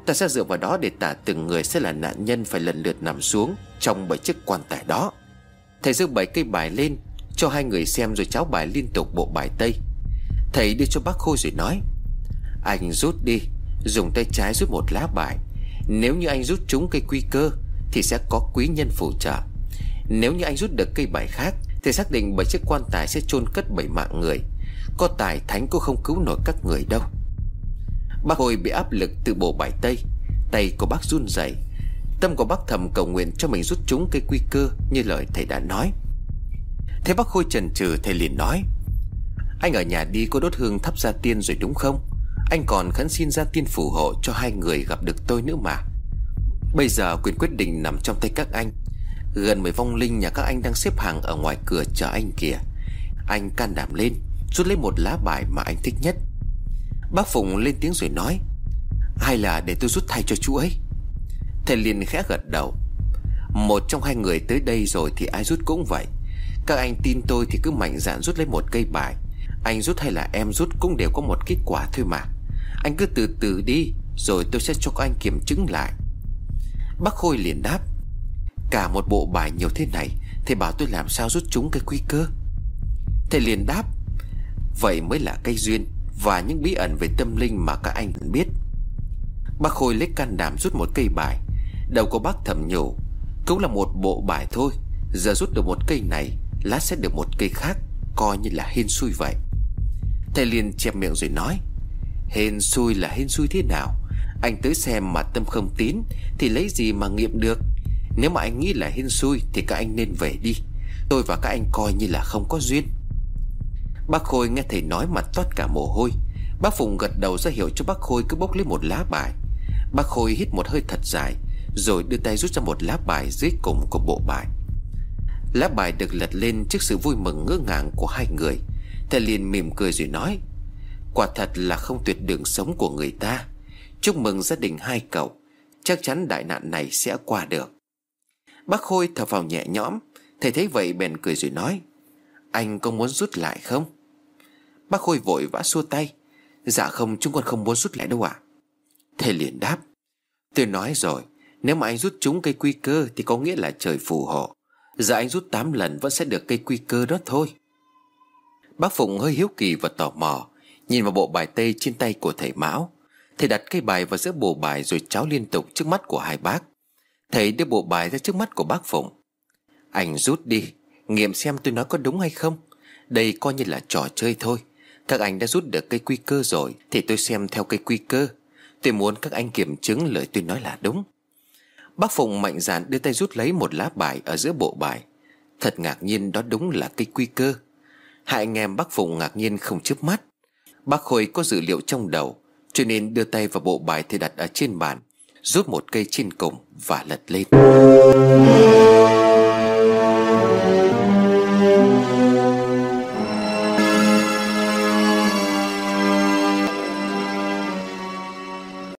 Ta sẽ dựa vào đó để tả từng người sẽ là nạn nhân phải lần lượt nằm xuống Trong bảy chiếc quan tài đó. Thầy giơ bảy cây bài lên, Cho hai người xem rồi cháo bài liên tục bộ bài tây. Thầy đưa cho bác Khôi rồi nói, Anh rút đi, Dùng tay trái rút một lá bài. Nếu như anh rút trúng cây quy cơ Thì sẽ có quý nhân phù trợ. Nếu như anh rút được cây bài khác, Thì xác định bảy chiếc quan tài sẽ chôn cất bảy mạng người. Có tài thánh cũng không cứu nổi các người đâu. Bác hồi bị áp lực từ bộ bài tây. Tay của bác run rẩy. Tâm của bác thầm cầu nguyện cho mình rút trúng cây quy cơ Như lời thầy đã nói. Thế bác Khôi trần trừ thầy liền nói, Anh ở nhà đi có đốt hương thắp gia tiên rồi đúng không? Anh còn khấn xin gia tiên phù hộ cho hai người gặp được tôi nữa mà. Bây giờ quyền quyết định nằm trong tay các anh. Gần mười vong linh nhà các anh đang xếp hàng ở ngoài cửa chờ anh kìa. Anh can đảm lên, Rút lấy một lá bài mà anh thích nhất. Bác Phụng lên tiếng rồi nói Hay là để tôi rút thay cho chú ấy? Thầy liền khẽ gật đầu, Một trong hai người tới đây rồi thì ai rút cũng vậy. Các anh tin tôi thì cứ mạnh dạn rút lấy một cây bài. Anh rút hay là em rút cũng đều có một kết quả thôi mà. Anh cứ từ từ đi, Rồi tôi sẽ cho các anh kiểm chứng lại. Bác Khôi liền đáp Cả một bộ bài nhiều thế này, Thầy bảo tôi làm sao rút chúng cái quy cơ? Thầy liền đáp, Vậy mới là cây duyên Và những bí ẩn về tâm linh mà các anh biết. Bác Khôi lấy can đảm rút một cây bài, Đầu của bác thầm nhủ, Cũng là một bộ bài thôi, Giờ rút được một cây này Lát sẽ được một cây khác, Coi như là hên xui vậy. Thầy liền chẹp miệng rồi nói, Hên xui là hên xui thế nào? Anh tới xem mà tâm không tín Thì lấy gì mà nghiệm được? Nếu mà anh nghĩ là hên xui Thì các anh nên về đi. Tôi và các anh coi như là không có duyên. Bác Khôi nghe thầy nói mặt toát cả mồ hôi. Bác Phùng gật đầu ra hiệu cho bác Khôi cứ bốc lấy một lá bài. Bác Khôi hít một hơi thật dài, Rồi đưa tay rút ra một lá bài dưới cùng của bộ bài. Lá bài được lật lên trước sự vui mừng ngỡ ngàng của hai người. Thầy liền mỉm cười rồi nói, Quả thật là không tuyệt đường sống của người ta. Chúc mừng gia đình hai cậu. Chắc chắn đại nạn này sẽ qua được. Bác Khôi thở vào nhẹ nhõm, Thầy thấy vậy bèn cười rồi nói, Anh có muốn rút lại không? Bác Khôi vội vã xua tay Dạ không, chúng con không muốn rút lại đâu ạ. Thầy liền đáp, Tôi nói rồi, Nếu mà anh rút trúng cây quy cơ Thì có nghĩa là trời phù hộ. Giờ anh rút 8 lần vẫn sẽ được cây quy cơ đó thôi. Bác Phụng hơi hiếu kỳ và tò mò, Nhìn vào bộ bài tây trên tay của thầy Mão. Thầy đặt cây bài vào giữa bộ bài Rồi cháo liên tục trước mắt của hai bác. Thầy đưa bộ bài ra trước mắt của bác Phụng. Anh rút đi, Nghiệm xem tôi nói có đúng hay không. Đây coi như là trò chơi thôi. Các anh đã rút được cây quy cơ rồi, Thì tôi xem theo cây quy cơ. Tôi muốn các anh kiểm chứng lời tôi nói là đúng. Bác Phụng mạnh dạn đưa tay rút lấy một lá bài ở giữa bộ bài. Thật ngạc nhiên đó đúng là cây quy cơ. Hai anh em bác Phụng ngạc nhiên không chớp mắt. Bác Khôi có dữ liệu trong đầu, Cho nên đưa tay vào bộ bài thì đặt ở trên bàn. Rút một cây trên cùng và lật lên.